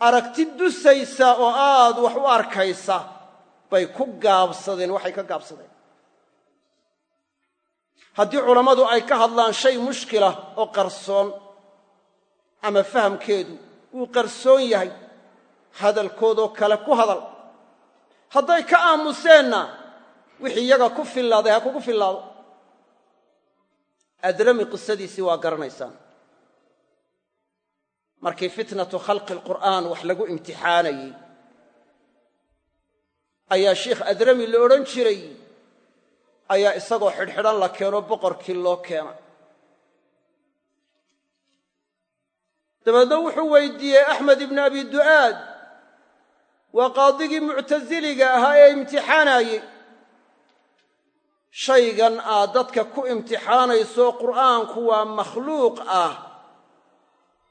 Aragti dusaysa oo aad wax u arkaysa bay ku gaabsadeen waxay ka gaabsadeen. Haddii culammadu ay ka hadlaan shay mushkila oo qarsoon ama fahamkeedu uu qarsoon yahay hadalkoodoo kale ku hadal. Hadday ka aamuseenna wixii iyaga ku fillaaday ha kugu fillaado adrami qisadiisii waa garanaysaan markii fitnatu khalqi alqur'aan wax lagu imtixaanayey ayaa sheikh adrami la odhan jiray ayaa isagoo xidhxidhan la keeno boqorkii loo keenay dabeedna wuxuu weydiiyey axmed ibnu abi du'aad waa qaadigii muctasiliga ahaa ee imtixaanaayey shaygan aad dadka ku imtixaanayso qur'aanku waa makhluuq ah.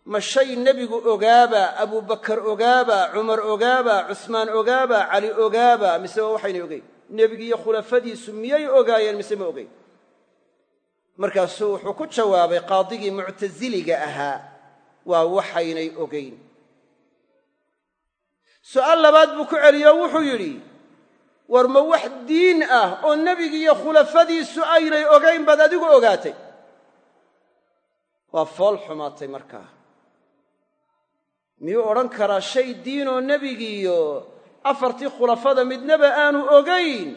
Ma shay nebigu ogaaba abubakar ogaaba cumar ogaaba cusmaan ogaaba cali ogaaba mise waa waxaynay ogeyn nebigi iyo khulafadiisu miyay ogaayeen mise ma ogeyn markaasuu wuxuu ku jawaabay qaadigii muctasiliga ahaa waa waxaynay ogayn. Su'aal labaad buu ku celiyo o wuxuu yidhi war ma wax diin ah oo nebigi iyo khulafadiisu aynay ogayn baad adigu ogaatay? Waa fool xumaatay markaa. Miyuu odhan karaa shay diinoo nebigiiyo afartii khulafada midnaba aanu ogayn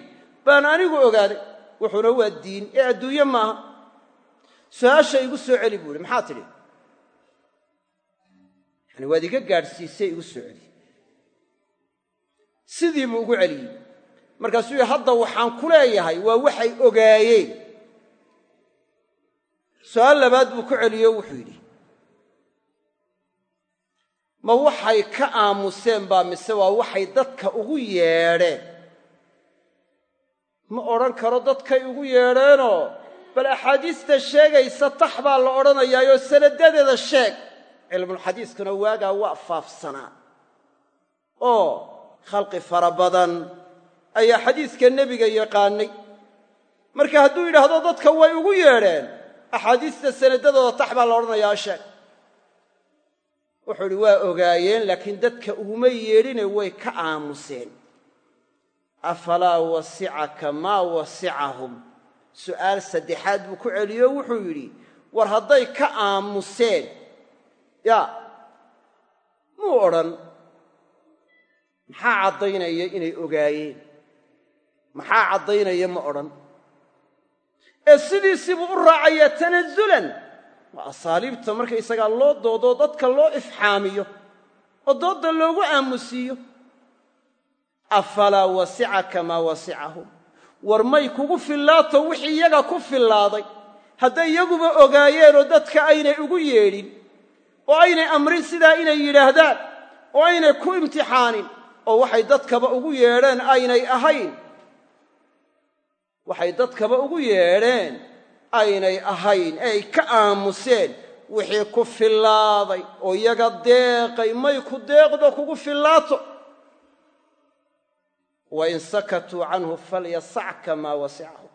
baan anigu ogaaday. Wuxuuna waa diin. Ee adduunye maaha. Su'aasha igu soo celi buu ihi maxaa tidhi? Yani waad iga gaadhsiisay igu soo celi. Sidii buu ugu celiyey markaasuu yihi hadda waxaan ku leeyahay waa waxay ogaayeen. Su'aal labaad buu ku celiyo wuxuu yidhi ma waxay ka aamuseen baa mise waa waxay dadka ugu yeedheen? Ma odhan karo dadkay ugu yeedheenoo? Bal axaadiista sheegaysa tax baa la odhanayaayoo sanadadeeda sheeg. Cilmulxadiiskuna waagaa waa faafsanaa. Oo khalqi fara badan ayaa xadiiska nebiga yaqaanay. Marka hadduu yidhaahdo dadka way ugu yeedheen axaadiista sanadadooda tax baa la odhanayaa sheeg. Wuxuu idhi waa ogaayeen laakiin dadka uguma yeedhine way ka aamuseen. Afalaa wasicaka maa wasicahum? Su'aal saddexaad buu ku celiyo wuxuu yidhi war hadday ka aamuseen. Yaa muu odhan? Maxaa caddaynaya inay ogaayeen maxaa caddaynaya ma odhan? Ee sidiisibuu u raacayaa tanasulan waa asaaliibta markaysagaa loo doodoo dadka loo ifxaamiyo oo doodda loogu aamusiiyo. Afalaa wasicaka maa wasicahum war may kugu fillaato wixii iyaga ku fillaaday. Hadday iyaguba ogaayeenoo dadka aynay ugu yeedhin oo aynay amrin sidaa inay yidhaahdaan oo aynay ku imtixaanin oo waxay dadkaba ugu yeedheen aynay ahayn waxay dadkaba ugu yeedheen aynay ahayn ee ay ka aamuseen. Wixii ku fillaaday oo iyaga deeqay may ku deeqdo kugu fillaato. Wain sakatuu canhu falyasacka maa wasicahu.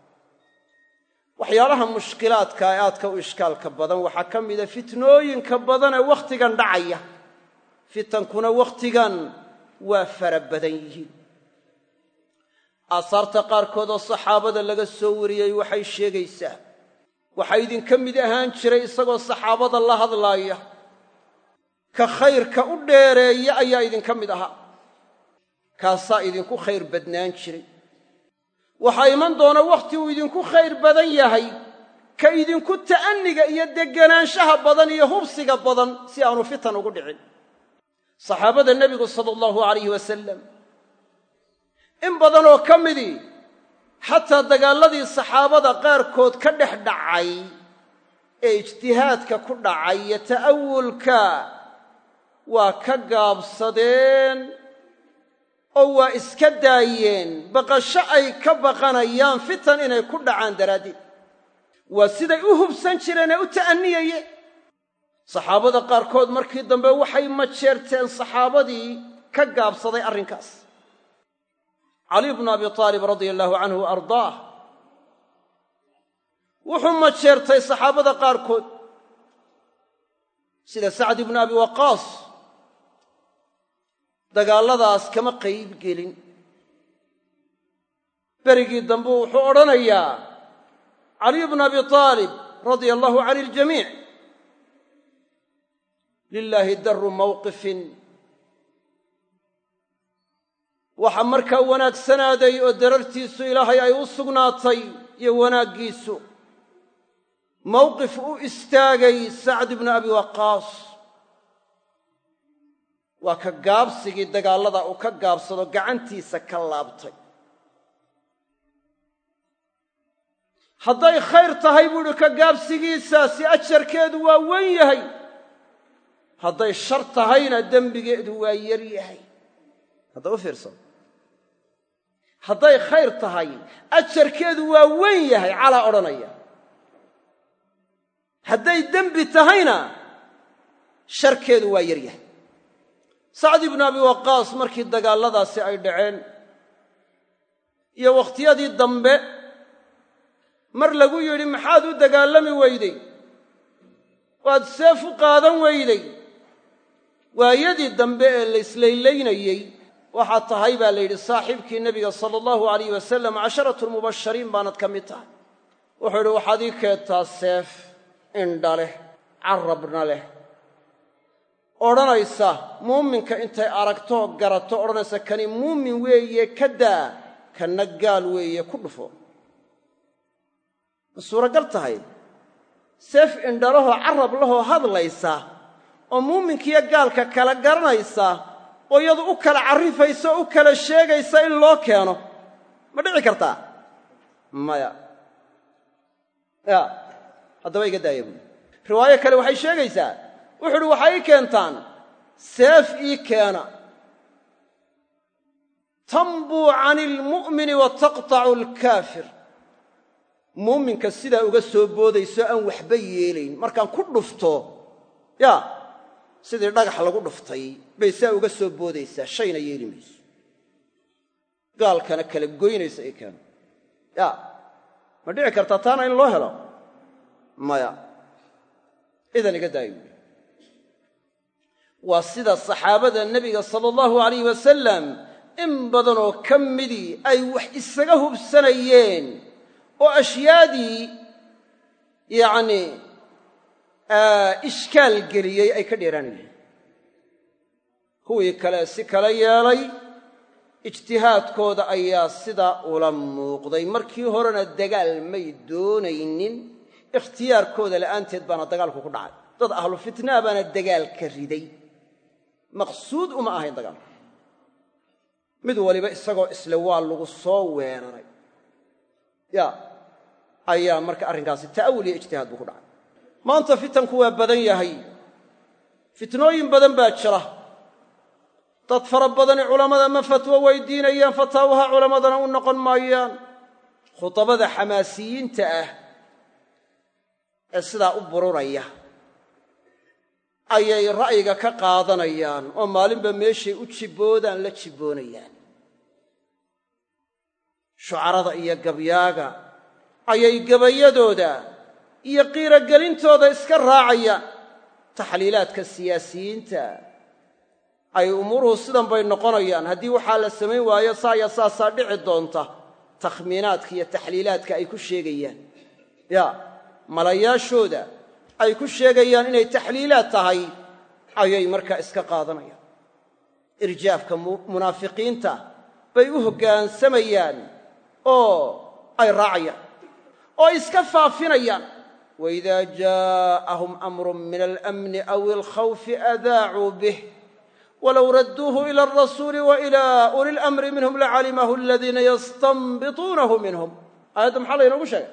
Waxyaalaha mushkilaadka ee aadka u ishkaalka badan waxaa ka mida fitnooyinka badan ee wakhtigan dhacaya. Fitankuna wakhtigan waa fara badan yihiin aasaarta qaarkood oo saxaabada laga soo wariyey waxay sheegaysaa waxaa idinka mid ahaan jiray isagoo saxaabada la hadlaaya. Ka khayrka u dheereeya ayaa idinka mid ahaa kaasaa idinku khayr badnaan jiray. Waxaa iman doona wakhti uu idinku khayr badan yahay ka idinku ta'anniga iyo degganaanshaha badan iyo hubsiga badan si aanu fitan ugu dhicin. Saxaabada nebigu sala allahu alayhi wasalam in badan oo ka midii xataa dagaalladii saxaabada qaarkood ka dhex dhacay ee ijtihaadka ku dhacay iyo ta'awulka waa ka gaabsadeen oo waa iska daayeen baqasho ay ka baqanayaan fitan inay ku dhacaan daraaddeed. Waa siday u hubsan jireen ee u ta'aniyayeen saxaabada qaarkood markii dambe waxay majeerteen saxaabadii ka gaabsaday arrinkaas caliy bnu abi aalib radia allaahu canhu ardaah. Wuxuu majeertay saxaabada qaarkood sida sacd ibnu abi waqaas. Dagaalladaas kama qayb gelin. Berigii dambe wuxuu odhanayaa caliy bnu abi aalib radia allahu can iljamiic lilaahi daru mawqifin waxa markaa wanaagsanaaday oo darartiisu ilaahay ay u sugnaatay iyo wanaaggiisu. Mawqif u istaagay sacd ibnu abi waqaas waa ka gaabsigii dagaallada uu ka gaabsado gacantiisa ka laabtay. Hadday khayr tahay buu uhi ka gaabsigiisaasi ajarkeedu waa wen yahay. Hadday shar tahayna dembigeedu waa yar yahay. Hadda u fiirsan hadday khayr tahay ajarkeedu waa wen yahay calaa odhanaya. Hadday dembi tahayna sharkeedu waa yar yahay. Sacd ibnu abi waqaas markii dagaalladaasi ay dhaceen iyo wakhtiyadii dambe mar lagu yidhi maxaad u dagaalami weyday? Waad seef u qaadan weyday? Waayadii dambe ee la islaylaynayey waxaad tahay baa la yidhi saaxiibkii nebiga sala allahu alayh wasalam casharatu lmubashariin baanad ka mid tahay. Wuxuu yidhi waxaad ii keentaa seef indha leh carabna leh. Odhanaysa muuminka intay aragtoo garato odhanaysa kani muumin weeye ka daa kanna gaal weeye ku dhufo. Ma suuragal tahay? Seef indhalahoo carab lahoo hadlaysa oo muuminkiiyo gaalka kala garanaysa oo iyadu u kala carrifaysa oo u kala sheegaysa in loo keeno. Ma dhici kartaa? Maya. Ya haddaba iga daaya buuli riwaayo kale waxay sheegaysaa wuxu waxay ii keentaan seef ii keena. Tambuu cani ilmu'mini wa taqtacu alkaafir. Muuminka sidaa uga soo boodayso aan waxba yeelayn markaan ku dhufto yaa sidii dhagax lagu dhuftay bay saa uga soo boodaysaa shayna yeeli mayso. Gaalkana kala goynaysa ii keena ya ma dhici kartaa taana in loo helo? Maya idan iga daayo. Buuli waa sida saxaabada nebiga sala allahu alayh wasalam in badanoo ka midii ay wax isaga hubsanayeen oo ashyaadii yacnii ishkaal geliyey ay ka dheeraanayeen kuwii kale si kala yeelay ijtihaadkooda ayaa sidaa ula muuqday. Markii horena dagaal may doonaynin ikhtiyaarkooda la'aanteed baana dagaalku ku dhacay. Dad ahlu fitnaa baana dagaalka riday. Maqsuud uma ahayn dagaalku mid waliba isagoo isle waa lagu soo weeraray. Ya ayaa marka arrinkaasi ta'awul iyo ijtihaad buu ku dhacay maanta fitanku waa badan yahay. Fitnooyin badan baa jira. Dad fara badani culammada ma fatwo weydiinayaan fataawaha culammadana u noqon maayaan. Khutabada xamaasiyiinta ah ee sidaa u bururaya ayay ra'yiga ka qaadanayaan oo maalinba meeshay u jibboodaan la jibboonayaan shucarada iyo gabyaaga ayay gabayadooda iyo qiirogelintooda iska raacayaan taxliilaadka siyaasiyiinta. Ay umuuruhu sidan bay noqonayaan. Haddii waxaa la samayn waayo saaya saasaa dhici doonta takhmiinaadka iyo taxliilaadka ay ku sheegayaan. Ya malayaashooda ay ku sheegayaan inay taxliilaad tahay ayay markaa iska qaadanayaan. Irjaafka munaafiqiinta bay u hoggaansamayaan oo ay raacayaan oo iska faafinayaan waidaa jaa'ahum amrun min alamni aw alkhawfi adaacuu bih walow radduuhu ila alrasuuli wa ilaa uli lamri minhum lacalimahu aladiina yastanbituunahu minhum aayadda maxaa laynoogu sheegay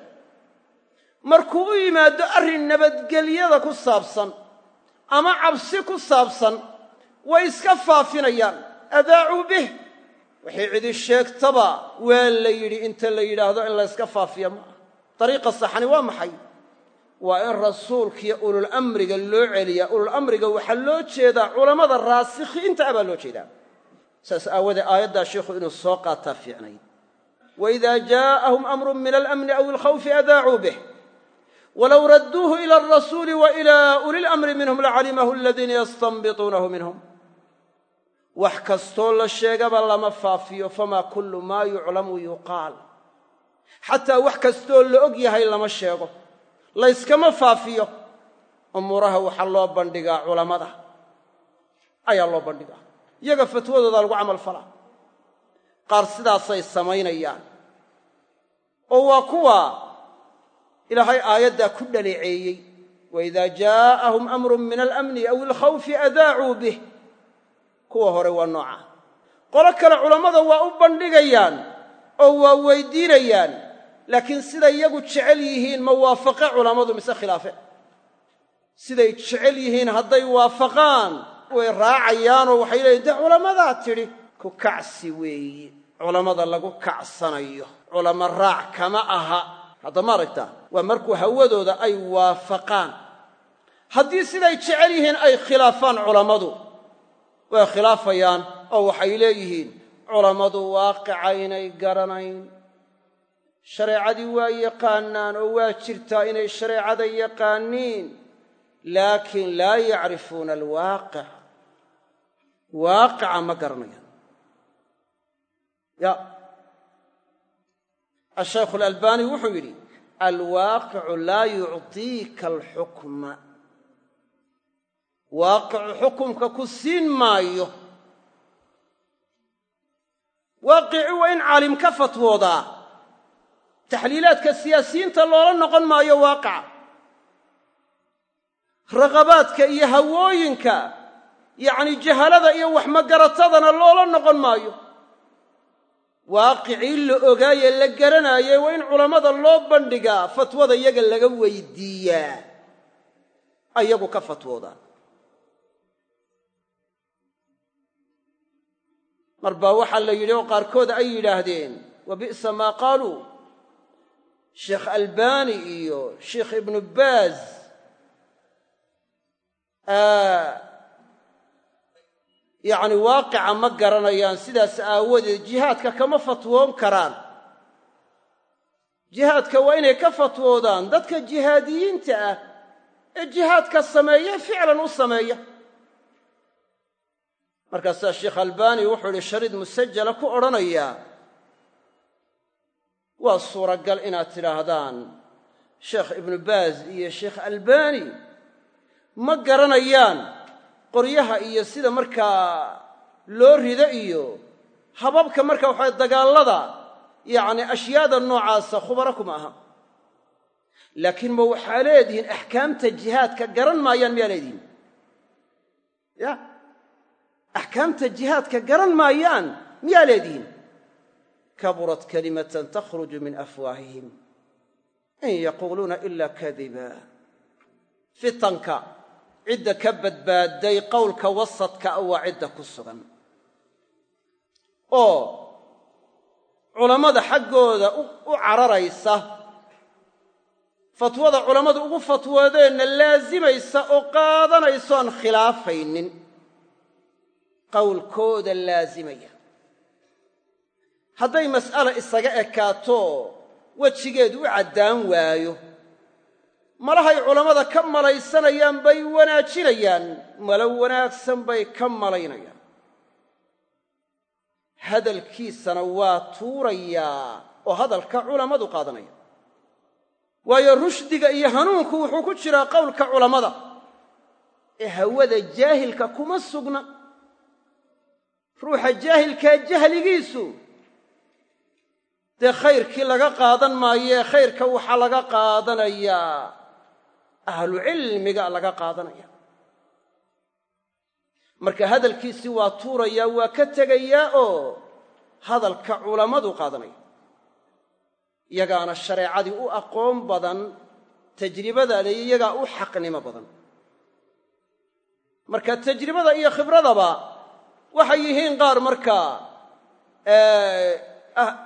markuu u yimaado arrin nabadgelyada ku saabsan ama cabsi ku saabsan way iska faafinayaan adaacuu bih wixii cidi sheegtaba waa la yidhi inta la yidhaahdo in la yska faafiya ma ah dariiqa saxani waa maxay waa in rasuulkiiyo ululamriga loo celiyaa. Ululamriga waxaa loo jeedaa culammada raasikhiinta ah baa loo jeedaa. Saas aawadee aayaddaa sheikhu inuu soo qaataa fiicnayd waidaa jaa'ahum amrun min alamni aw alkhawfi adaacuu bih. Walow radduuhu ila alrasuuli wa ilaa uli lamri minhum lacalimahu aladiina yastanbituunahu minhum. Wax kastoo la sheegaba lama faafiyo famaa kullu maa yuclamu yuqaal. Xataa wax kastoo la og yahay lama sheego layskama faafiyo. Umuuraha waxaa loo bandhigaa culammada. Ayaa loo bandhigaa. Iyaga fatwadoodaa lagu camal falaa qaar sidaasay samaynayaan. Oo waa kuwa ilaahay aayaddaa ku dhaleeceeyey. Waidaa jaa'ahum amrun min alamni aw alkhawfi adaacuu bih. Kuwa hore waa nooca. Qolo kale culammada waa u bandhigayaan. Oo waa weydiinayaan laakiin siday iyagu jecel yihiin ma waafaqe culammadu mise khilaafe? Siday jecel yihiin hadday waafaqaan way raacayaanoo waxay leeyiin dee culammadaa tidhi ku kacsi weeyi culammada lagu kacsanayo culamo raac kama aha. Hadda ma aragtaa waa markuu hawadooda ay waafaqaan. Haddii siday jecel yihiin ay khilaafaan culammadu way khilaafayaan oo waxay leeyihiin culammadu waaqicaynay garanayn shareecadii waa yaqaanaan oo waa jirtaa inay shareecada yaqaaniin laakiin laa yacrifuuna alwaaqic waaqica ma garanayaan. Ya ashaykhu alalbani wuxuu yidhi alwaaqicu laa yucطiika alxukma. Waaqicu xukumka ku siin maayo. Waaqici waa in caalim ka fatwoodaa taxliilaadka siyaasiyiinta loola noqon maayo waaqica raqabaadka iyo hawooyinka yacni jahalada iyo waxmagaratadana loola noqon maayo waaqicii la ogaaye la garanaayey waa in culammada loo bandhigaa fatwada iyaga laga weydiiyaa ayagu ka fatwoodaan mar baa waxaa la yidhi oo qaarkood ay yidhaahdeen wa bi'sa maa qaaluu sheekh albani iyo sheikh ibnu baaz yacni waaqica ma garanayaan sidaas aawadeed jihaadka kama fatwoon karaan. Jihaadka waa inay ka fatwoodaan dadka jihaadiyiinta ah ee jihaadka sameeya ficlan u sameeya. Markaasaa sheikh albani wuxuu idhi shariid musajala ku odhanayaa waa suuragal inaad tidhaahdaan sheekh ibnu baaz iyo sheikh albani. Ma garanayaan qoryaha iyo sida markaa loo rido iyo hababka marka waxaa dagaallada yacni ashyaada noocaasa khubaro kuma aha. Laakiin ma waxaa leedihiin axkaamta jihaadka garan maayaan miyaa leedihiin? Ya axkaamta jihaadka garan maayaan miyaa leedihiin kaburat kalimatan takhruju min afwaahihim in yaquuluuna ila kadiba fitanka cidda ka badbaadday qowlka wasadka a waa cidda ku sugan oo culammada xaggooda u cararaysa fatwada culammadu ugu fatwoodeenna laasimaysa oo qaadanaysoon khilaafaynin qowlkooda laasimaya hadday mas'ala isaga ekaato wejigeedu u caddaan waayo. Malahay culammada ka malaysanayaan bay wanaajinayaan malo wanaagsan bay ka malaynayaan. Hadalkiisana waa tuurayaa oo hadalka culammadu qaadanaya. Waayo rushdiga iyo hanuunku wuxuu ku jiraa qowlka culammada. Ee hawada jaahilka kuma sugna. Ruuxa jaahilkaa jahligiisu dee khayrkii laga qaadan maayee khayrka waxaa laga qaadanayaa ahlucilmiga laga qaadanaya. Marka hadalkiisii waa tuurayaa waa ka tegayaa oo hadalka culammadu qaadanaya. Yagaana shareecadii u aqoon badan tajribadaada iyagaa u xaqnimo badan. Marka tajribada iyo khibradaba waxay yihiin qaar markaa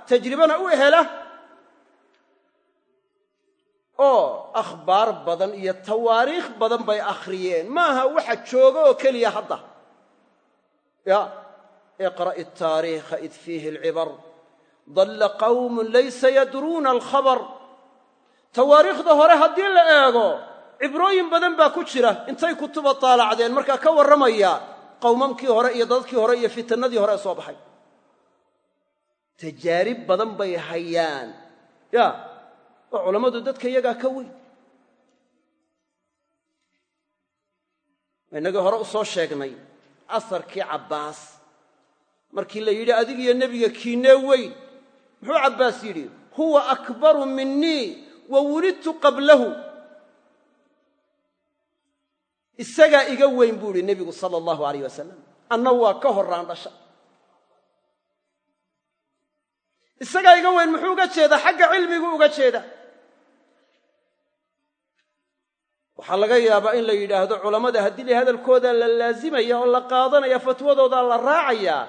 tajribana u hela oo akhbaar badan iyo tawaariikh badan bay akhriyeen. Maaha waxa jooga oo keliya hadda. Ya iqra'i ataariikha id fiihi alcibar. Dalla qawmun laysa yadruuna alkhabar. Tawaariikhda hore haddii la eego cibrooyin badan baa ku jira. Intay kutuba taalacdeen markaa ka warramaya qowmamkii hore iyo dadkii hore iyo fitannadii hore soo baxay tajaarib badan bay hayaan. Ya oo culammadu dadka iyagaa ka weyn. Innagii hore u soo sheegnay asarkii cabbaas. Markii la yidhi adig iyo nebiga kiinee weyn. Muxuu cabbaas yidhi huwa akbaru minii wa wulidtu qablahu. Isagaa iga weyn buu idhi nebigu sala allahu alayh wasalam anna waa ka horraan dhasha isagaa iga weyn muxuu uga jeedaa? Xagga cilmigu uga jeeda waxaa laga yaabaa in la yidhaahdo culammada haddii la hadalkooda la laasimaya oo la qaadanaya fatwadoodaa la raacayaa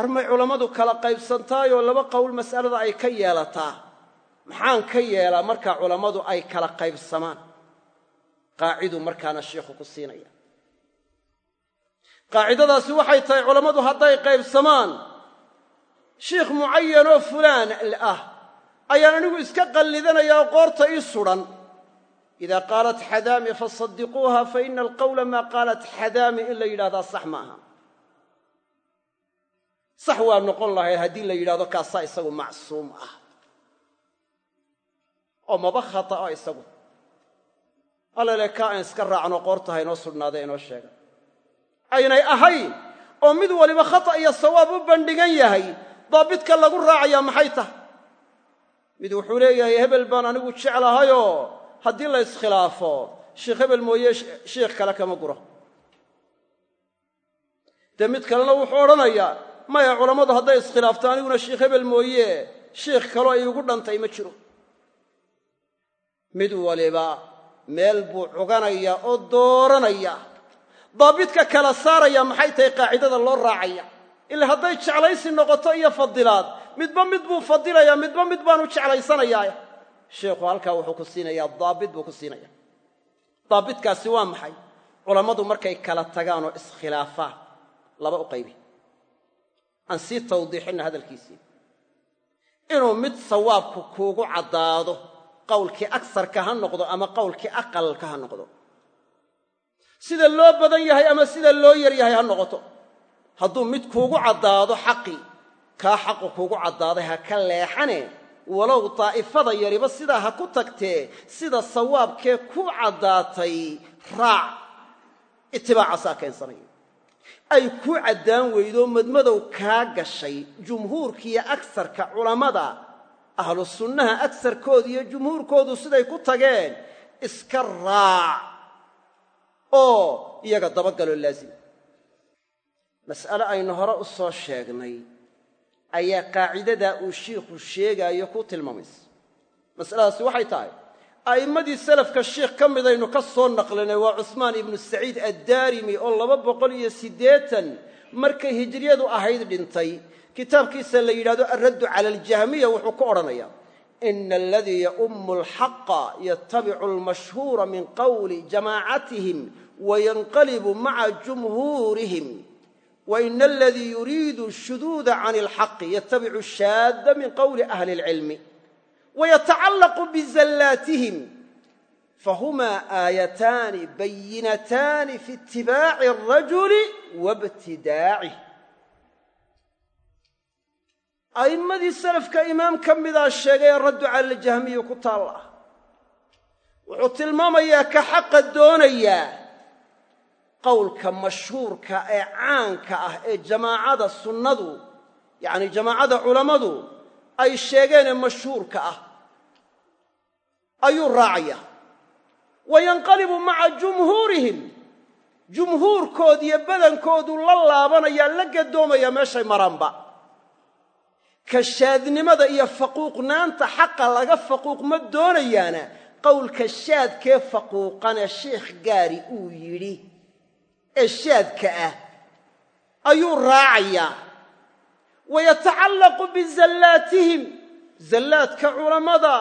armay culammadu kala qaybsantaayoo laba qowl mas'alada ay ka yeelataa. Maxaan ka yeelaa markaa culammadu ay kala qaybsamaan? Qaaciduu markaana sheikhu ku siinaya. Qaacidadaasi waxay tahay culammadu hadday qaybsamaan shiikh mucayan oo fulaan ah ayaan anigu iska qallidanaya oo qoorta ii sudhan idaa qaalat xadaami fasadiquuha fa ina alqawla maa qaalat xadaami in la yidhahdaa sax maaha sax waa noqon lahayd haddii la yidhahdo kaasaa isagu macsuum ah. Oo maba khata'a isagu. Allale kaa aan iska raacno qoortaha inoo sudhnaada inoo sheega. Aynay ahayn oo mid waliba khata' iyo sawaab u bandhigan yahay daabidka lagu raacayaa maxay tahay? Mid wuxuu leeyahay hebel baan anigu jeclahayoo haddii la iskhilaafo sheikh hebel mooye sheikh kale kama guro. Dee mid kalena wuxuu odhanayaa maya culammadu hadday iskhilaafto aniguna sheikh hebel mooye sheikh kaloo ay igu dhantay ma jiro. Mid waliba meel buu cuganaya oo dooranaya. Daabidka kala saaraya maxay tahay qaacidada loo raacaya ila hadday jeclaysi noqoto iyo fadilaad. Midba mid buu fadilaya midba mid baanu jeclaysanayaa. Sheikhu halkaa wuxuu ku siinayaa daabit buu ku siinaya daabitkaasi waa maxay? Culammadu markay kala tagaan oo iskhilaafaan laba u qaybi. Aan sii tawdiixinna hadalkiisii. Inuu mid sawaabku kuugu caddaado qowlkii agsarka ha noqdo ama qowlkii aqalka ha noqdo. Sida loo badan yahay ama sida loo yar yahay ha noqoto hadduu mid kuugu caddaado xaqii kaa xaqu kuugu caddaaday ha ka leexane. Walow daa'ifada yariba sidaa ha ku tagtee sida sawaabkee ku caddaatay raac itibaacaasaa keensanaya ay ku caddaan weydoo madmadow kaa gashay jumhuurkiiyo agsarka culammada ahlu sunnaha agsarkooda iyo jumhuurkoodu siday ku tageen iska raac oo iyaga dabagaloo laazima mas'ale aynu hore u soo sheegnay ayaa qaacidadaa uu shiikhu sheegaayo ku tilmaamaysa. Mas'aladaasi waxay tahay a'immadii salafka shiikh ka midaynu ka soo naqlinay waa cusmaan ibnu saciid addaarimi oo laba boqol iyo siddeetan markay hijriyadu ahayd dhintay. Kitaabkiisa la yidhahdo alraddu cala aljahmiya wuxuu ku odhanaya ina aladii yaummu alxaqa yatabicu almashhuura min qowli jamaacatihim wayanqalibu maca jumhuurihim waina aladii yuriidu shuduuda can alxaqi yatabicu shaadda min qowli ahli اlcilmi wayatacallaqu bizallaatihim fahumaa aayataani bayinataani fi itibaaci alrajuli wabtidaacih a'immadii salafka imaam ka midaa sheegay ee raddu cala aljahmiyu ku taalla. Ah wuxuu tilmaamayaa ka xaqa doonayaa qowlka mashhuurka ee caanka ah ee jamaacada sunnadu yacni jamaacada culammadu ay sheegeenee mashhuurka ah. Ayuu raacayaa wa yanqalibu maca jumhuurihim. Jumhuurkood iyo badankoodu la laabanaya la gadoomaya meeshay maraanba. Ka shaadnimada iyo faquuqnaanta xaqa laga faquuqma doonayaana qowlka shaadkee faquuqane sheikh gaari uu yidhi ee shaadka ah ayuu raacayaa. Wayatacallaqu bizallaatihim zallaadka culammada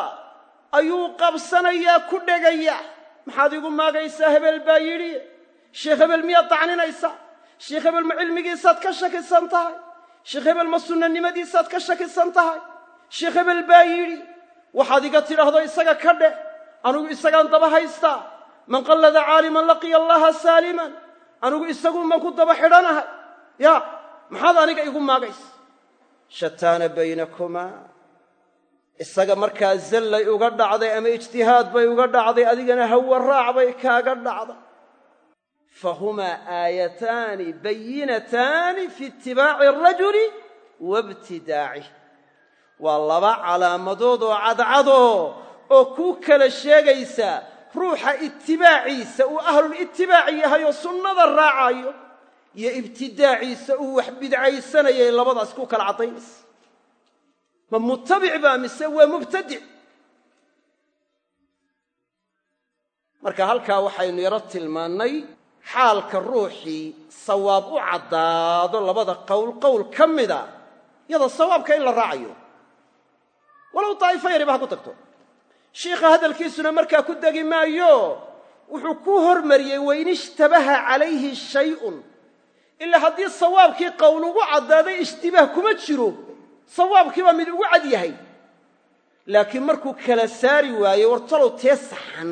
ayuu qabsanayaa ku dhegaya. Maxaad igu maagaysaa hebel baa yidhi. Sheekh hebel miyaad dacninaysaa sheekh hebel ma cilmigiisaad ka shakisan tahay? Sheekh hebel ma sunnanimadiisaad ka shakisan tahay? Sheekh hebel baa yidhi waxaad iga tidhaahdo isaga ka dheh anugu isagaan daba haystaa. Man qallada caaliman laqiya allaha saaliman anugu isaguunbaan ku daba xidhanahay. Ya maxaad aniga igu maagaysa? Shataana baynakumaa isaga markaa zallay uga dhacday ama ijtihaad bay uga dhacday adigana hawa raac bay kaaga dhacday. Fahumaa aayataani bayinataani fi itibaaci arajuli waibtidaacih waa laba calaamadood oo cadcadoo oo kuu kala sheegaysa ruuxa itibaaciisa uu ahlulitibaac yahay oo sunnada raacayo iyo ibtidaaciisa uu wax bidcaysanayay labadaas ku kala caddaynaysa ma mutabic baa mise waa mubtadic marka halkaa waxaynu yaro tilmaannay xaalka ruuxii sawaab u caddaado labada qowl qowl ka mida yada sawaabka in la raacayo. Walow daa'ifo yariba ha ku tagto shiikha hadalkiisuna markaa ku degi maayo. Wuxuu ku hormariyey wain ishtabaha calayhi shayun. Ilaa haddii sawaabkii qowl ugu caddaaday ishtibaah kuma jiro sawaabkii baa mid ugu cad yahay. Laakiin markuu kala saari waayey wartalow tee saxan.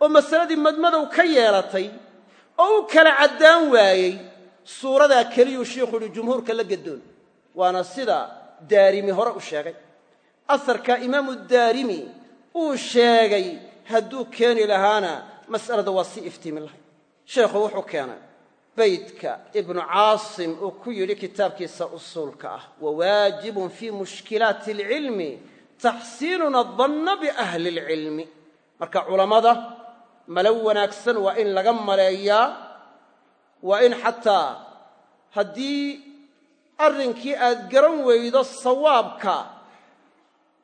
Oo masaladii madmadow ka yeelatay oo u kala caddaan waayey suuradaa keliyuu shiikhu yidhi jumhuurka la gadoon waana sida daarimi hore u sheegay asarka imaamu daarimi uu sheegay hadduu keeni lahaana mas'alada waa sii iftiimin lahay sheekhu wuxuu keenay baydka ibnu caasim uu ku yidhi kitaabkiisa usuulka ah wawaajibun fii mushkilaati alcilmi taxsiinuna danna biahli alcilmi marka culammada malo wanaagsan waa in laga maleeyaa waa in xataa haddii arrinkii aad garan weydo sawaabka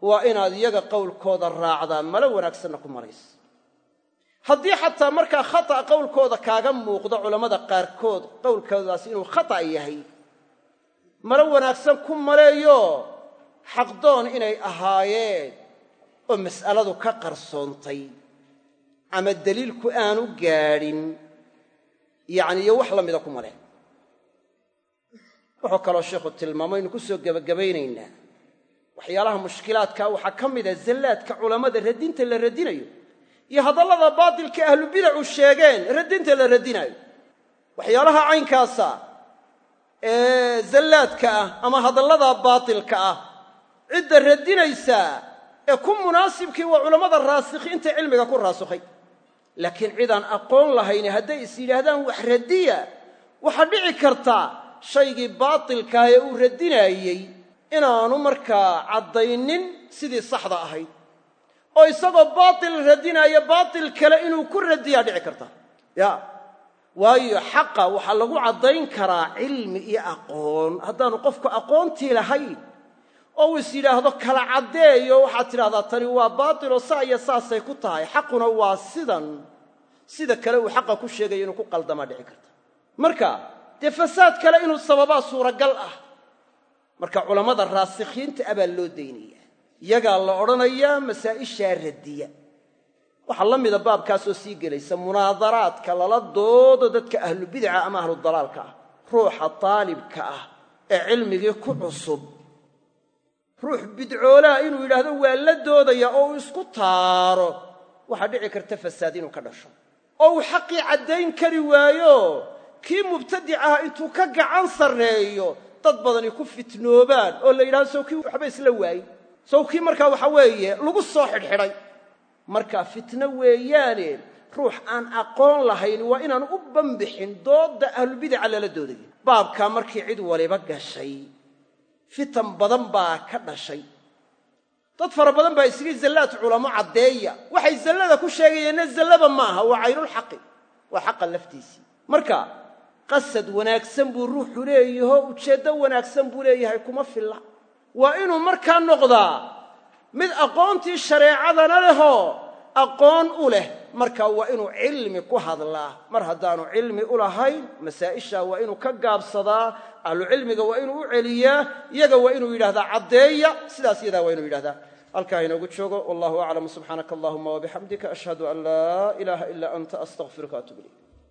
waa inaad iyaga qowlkooda raacdaa malo wanaagsanna ku malaysa haddii xataa markaa khata' qowlkooda kaaga muuqdo culammada qaarkood qowlkoodaas inuu khata' yahay malo wanaagsan ku maleeyo xaqdoon inay ahaayeen oo mas'aladu ka qarsoontay ama deliilku aanu gaadhin yacni iyo wax la mida ku maleen wuxuu kaloo sheikhu tilmaamay aynu ku soo gebagabaynaynaa waxyaalaha mushkilaadkaa waxaa ka mida zallaadka culammada radinta la radinayo iyo hadallada baatilka ahlubidacu sheegeen radinta la radinaayo waxyaalaha caynkaasa ee zallaadka ah ama hadallada baatilka ah cidda radinaysaa ee ku munaasibkii waa culammada raasikhiinta cilmiga ku raasukhay. Laakiin cidaan aqoon lahayni hadday is yidhaahdaan wax radiya waxaa dhici karta shaygii baatilkaah ee uu radinaayey inaanu markaa caddaynin sidii saxda ahayd. Oo isagoo baatil radinaayo baatil kale inuu ku radiyaa dhici karta. Ya. Waayo xaqa waxaa lagu caddayn karaa cilmi iyo aqoon. Haddaanu qofku aqoontii lahayn oo uu is yidhaahdo kala caddeeyo waxaad tidhahdaa tani waa baatiloo saa iyo saasay ku tahay. Xaquna waa sidan. Sida kale uu xaqa ku sheegayo inuu ku qaldamaa dhici karta. Marka dee fasaad kale inuu sababaa suuragal ah marka culammada raasikhiinta ah baa loo daynaya. Iyagaa la odhanayaa masaa'ishaa radiya. Waxaa la mida baabkaasoo sii gelaysa munaadaraadka lala doodo dadka ahlubidaca ama ahludalaalka ah. Ruuxa taalibka ah ee cilmigii ku cusub. Ruux bidcoolaha inuu yidhaahdo waa la doodaya oo uu isku taaro. Waxaa dhici karta fasaad inuu ka dhasho. Oo uu xaqii caddayn kari waayo. Kii mubtadic ah intuu ka gacan sarreeyo dad badani ku fitnoobaan oo la yidhahdo sow waxba isla waayin. Sow kii markaa waxa weeye lagu soo xidhxidhay. Markaa fitno weeyaane ruux aan aqoon lahayn waa inaan u bambixin doodda ahlubidaca lala doodayo baabkaa markii cid waliba gashay fitan badan baa ka dhashay. Dad fara badan baa isgii zallaad culamo caddeeya. Waxay zallada ku sheegayeenna zallaba ma aha waa caynulxaqi waa xaqa laftiisii. Marka qasad wanaagsan buu ruuxu leeyaho ujeeddo wanaagsan buu leeyahay kuma filla. Waa inuu markaa noqdaa mid aqoontii shareecadana lehoo aqoon u leh. Marka waa inuu cilmi ku hadlaa. Mar haddaanu cilmi u lahayn masaa'ishaa waa inuu ka gaabsadaa ahlucilmiga waa inuu u celiyaa iyaga waa inuu yidhahdaa caddeeya sidaas iyadaa waa inuu yidhahdaa halkaa inoogu joogo wallahu aclam subxaanaka allahuma wabixamdika ashhadu an laa ilaaha ilaa anta astaqfiruka atub ilayk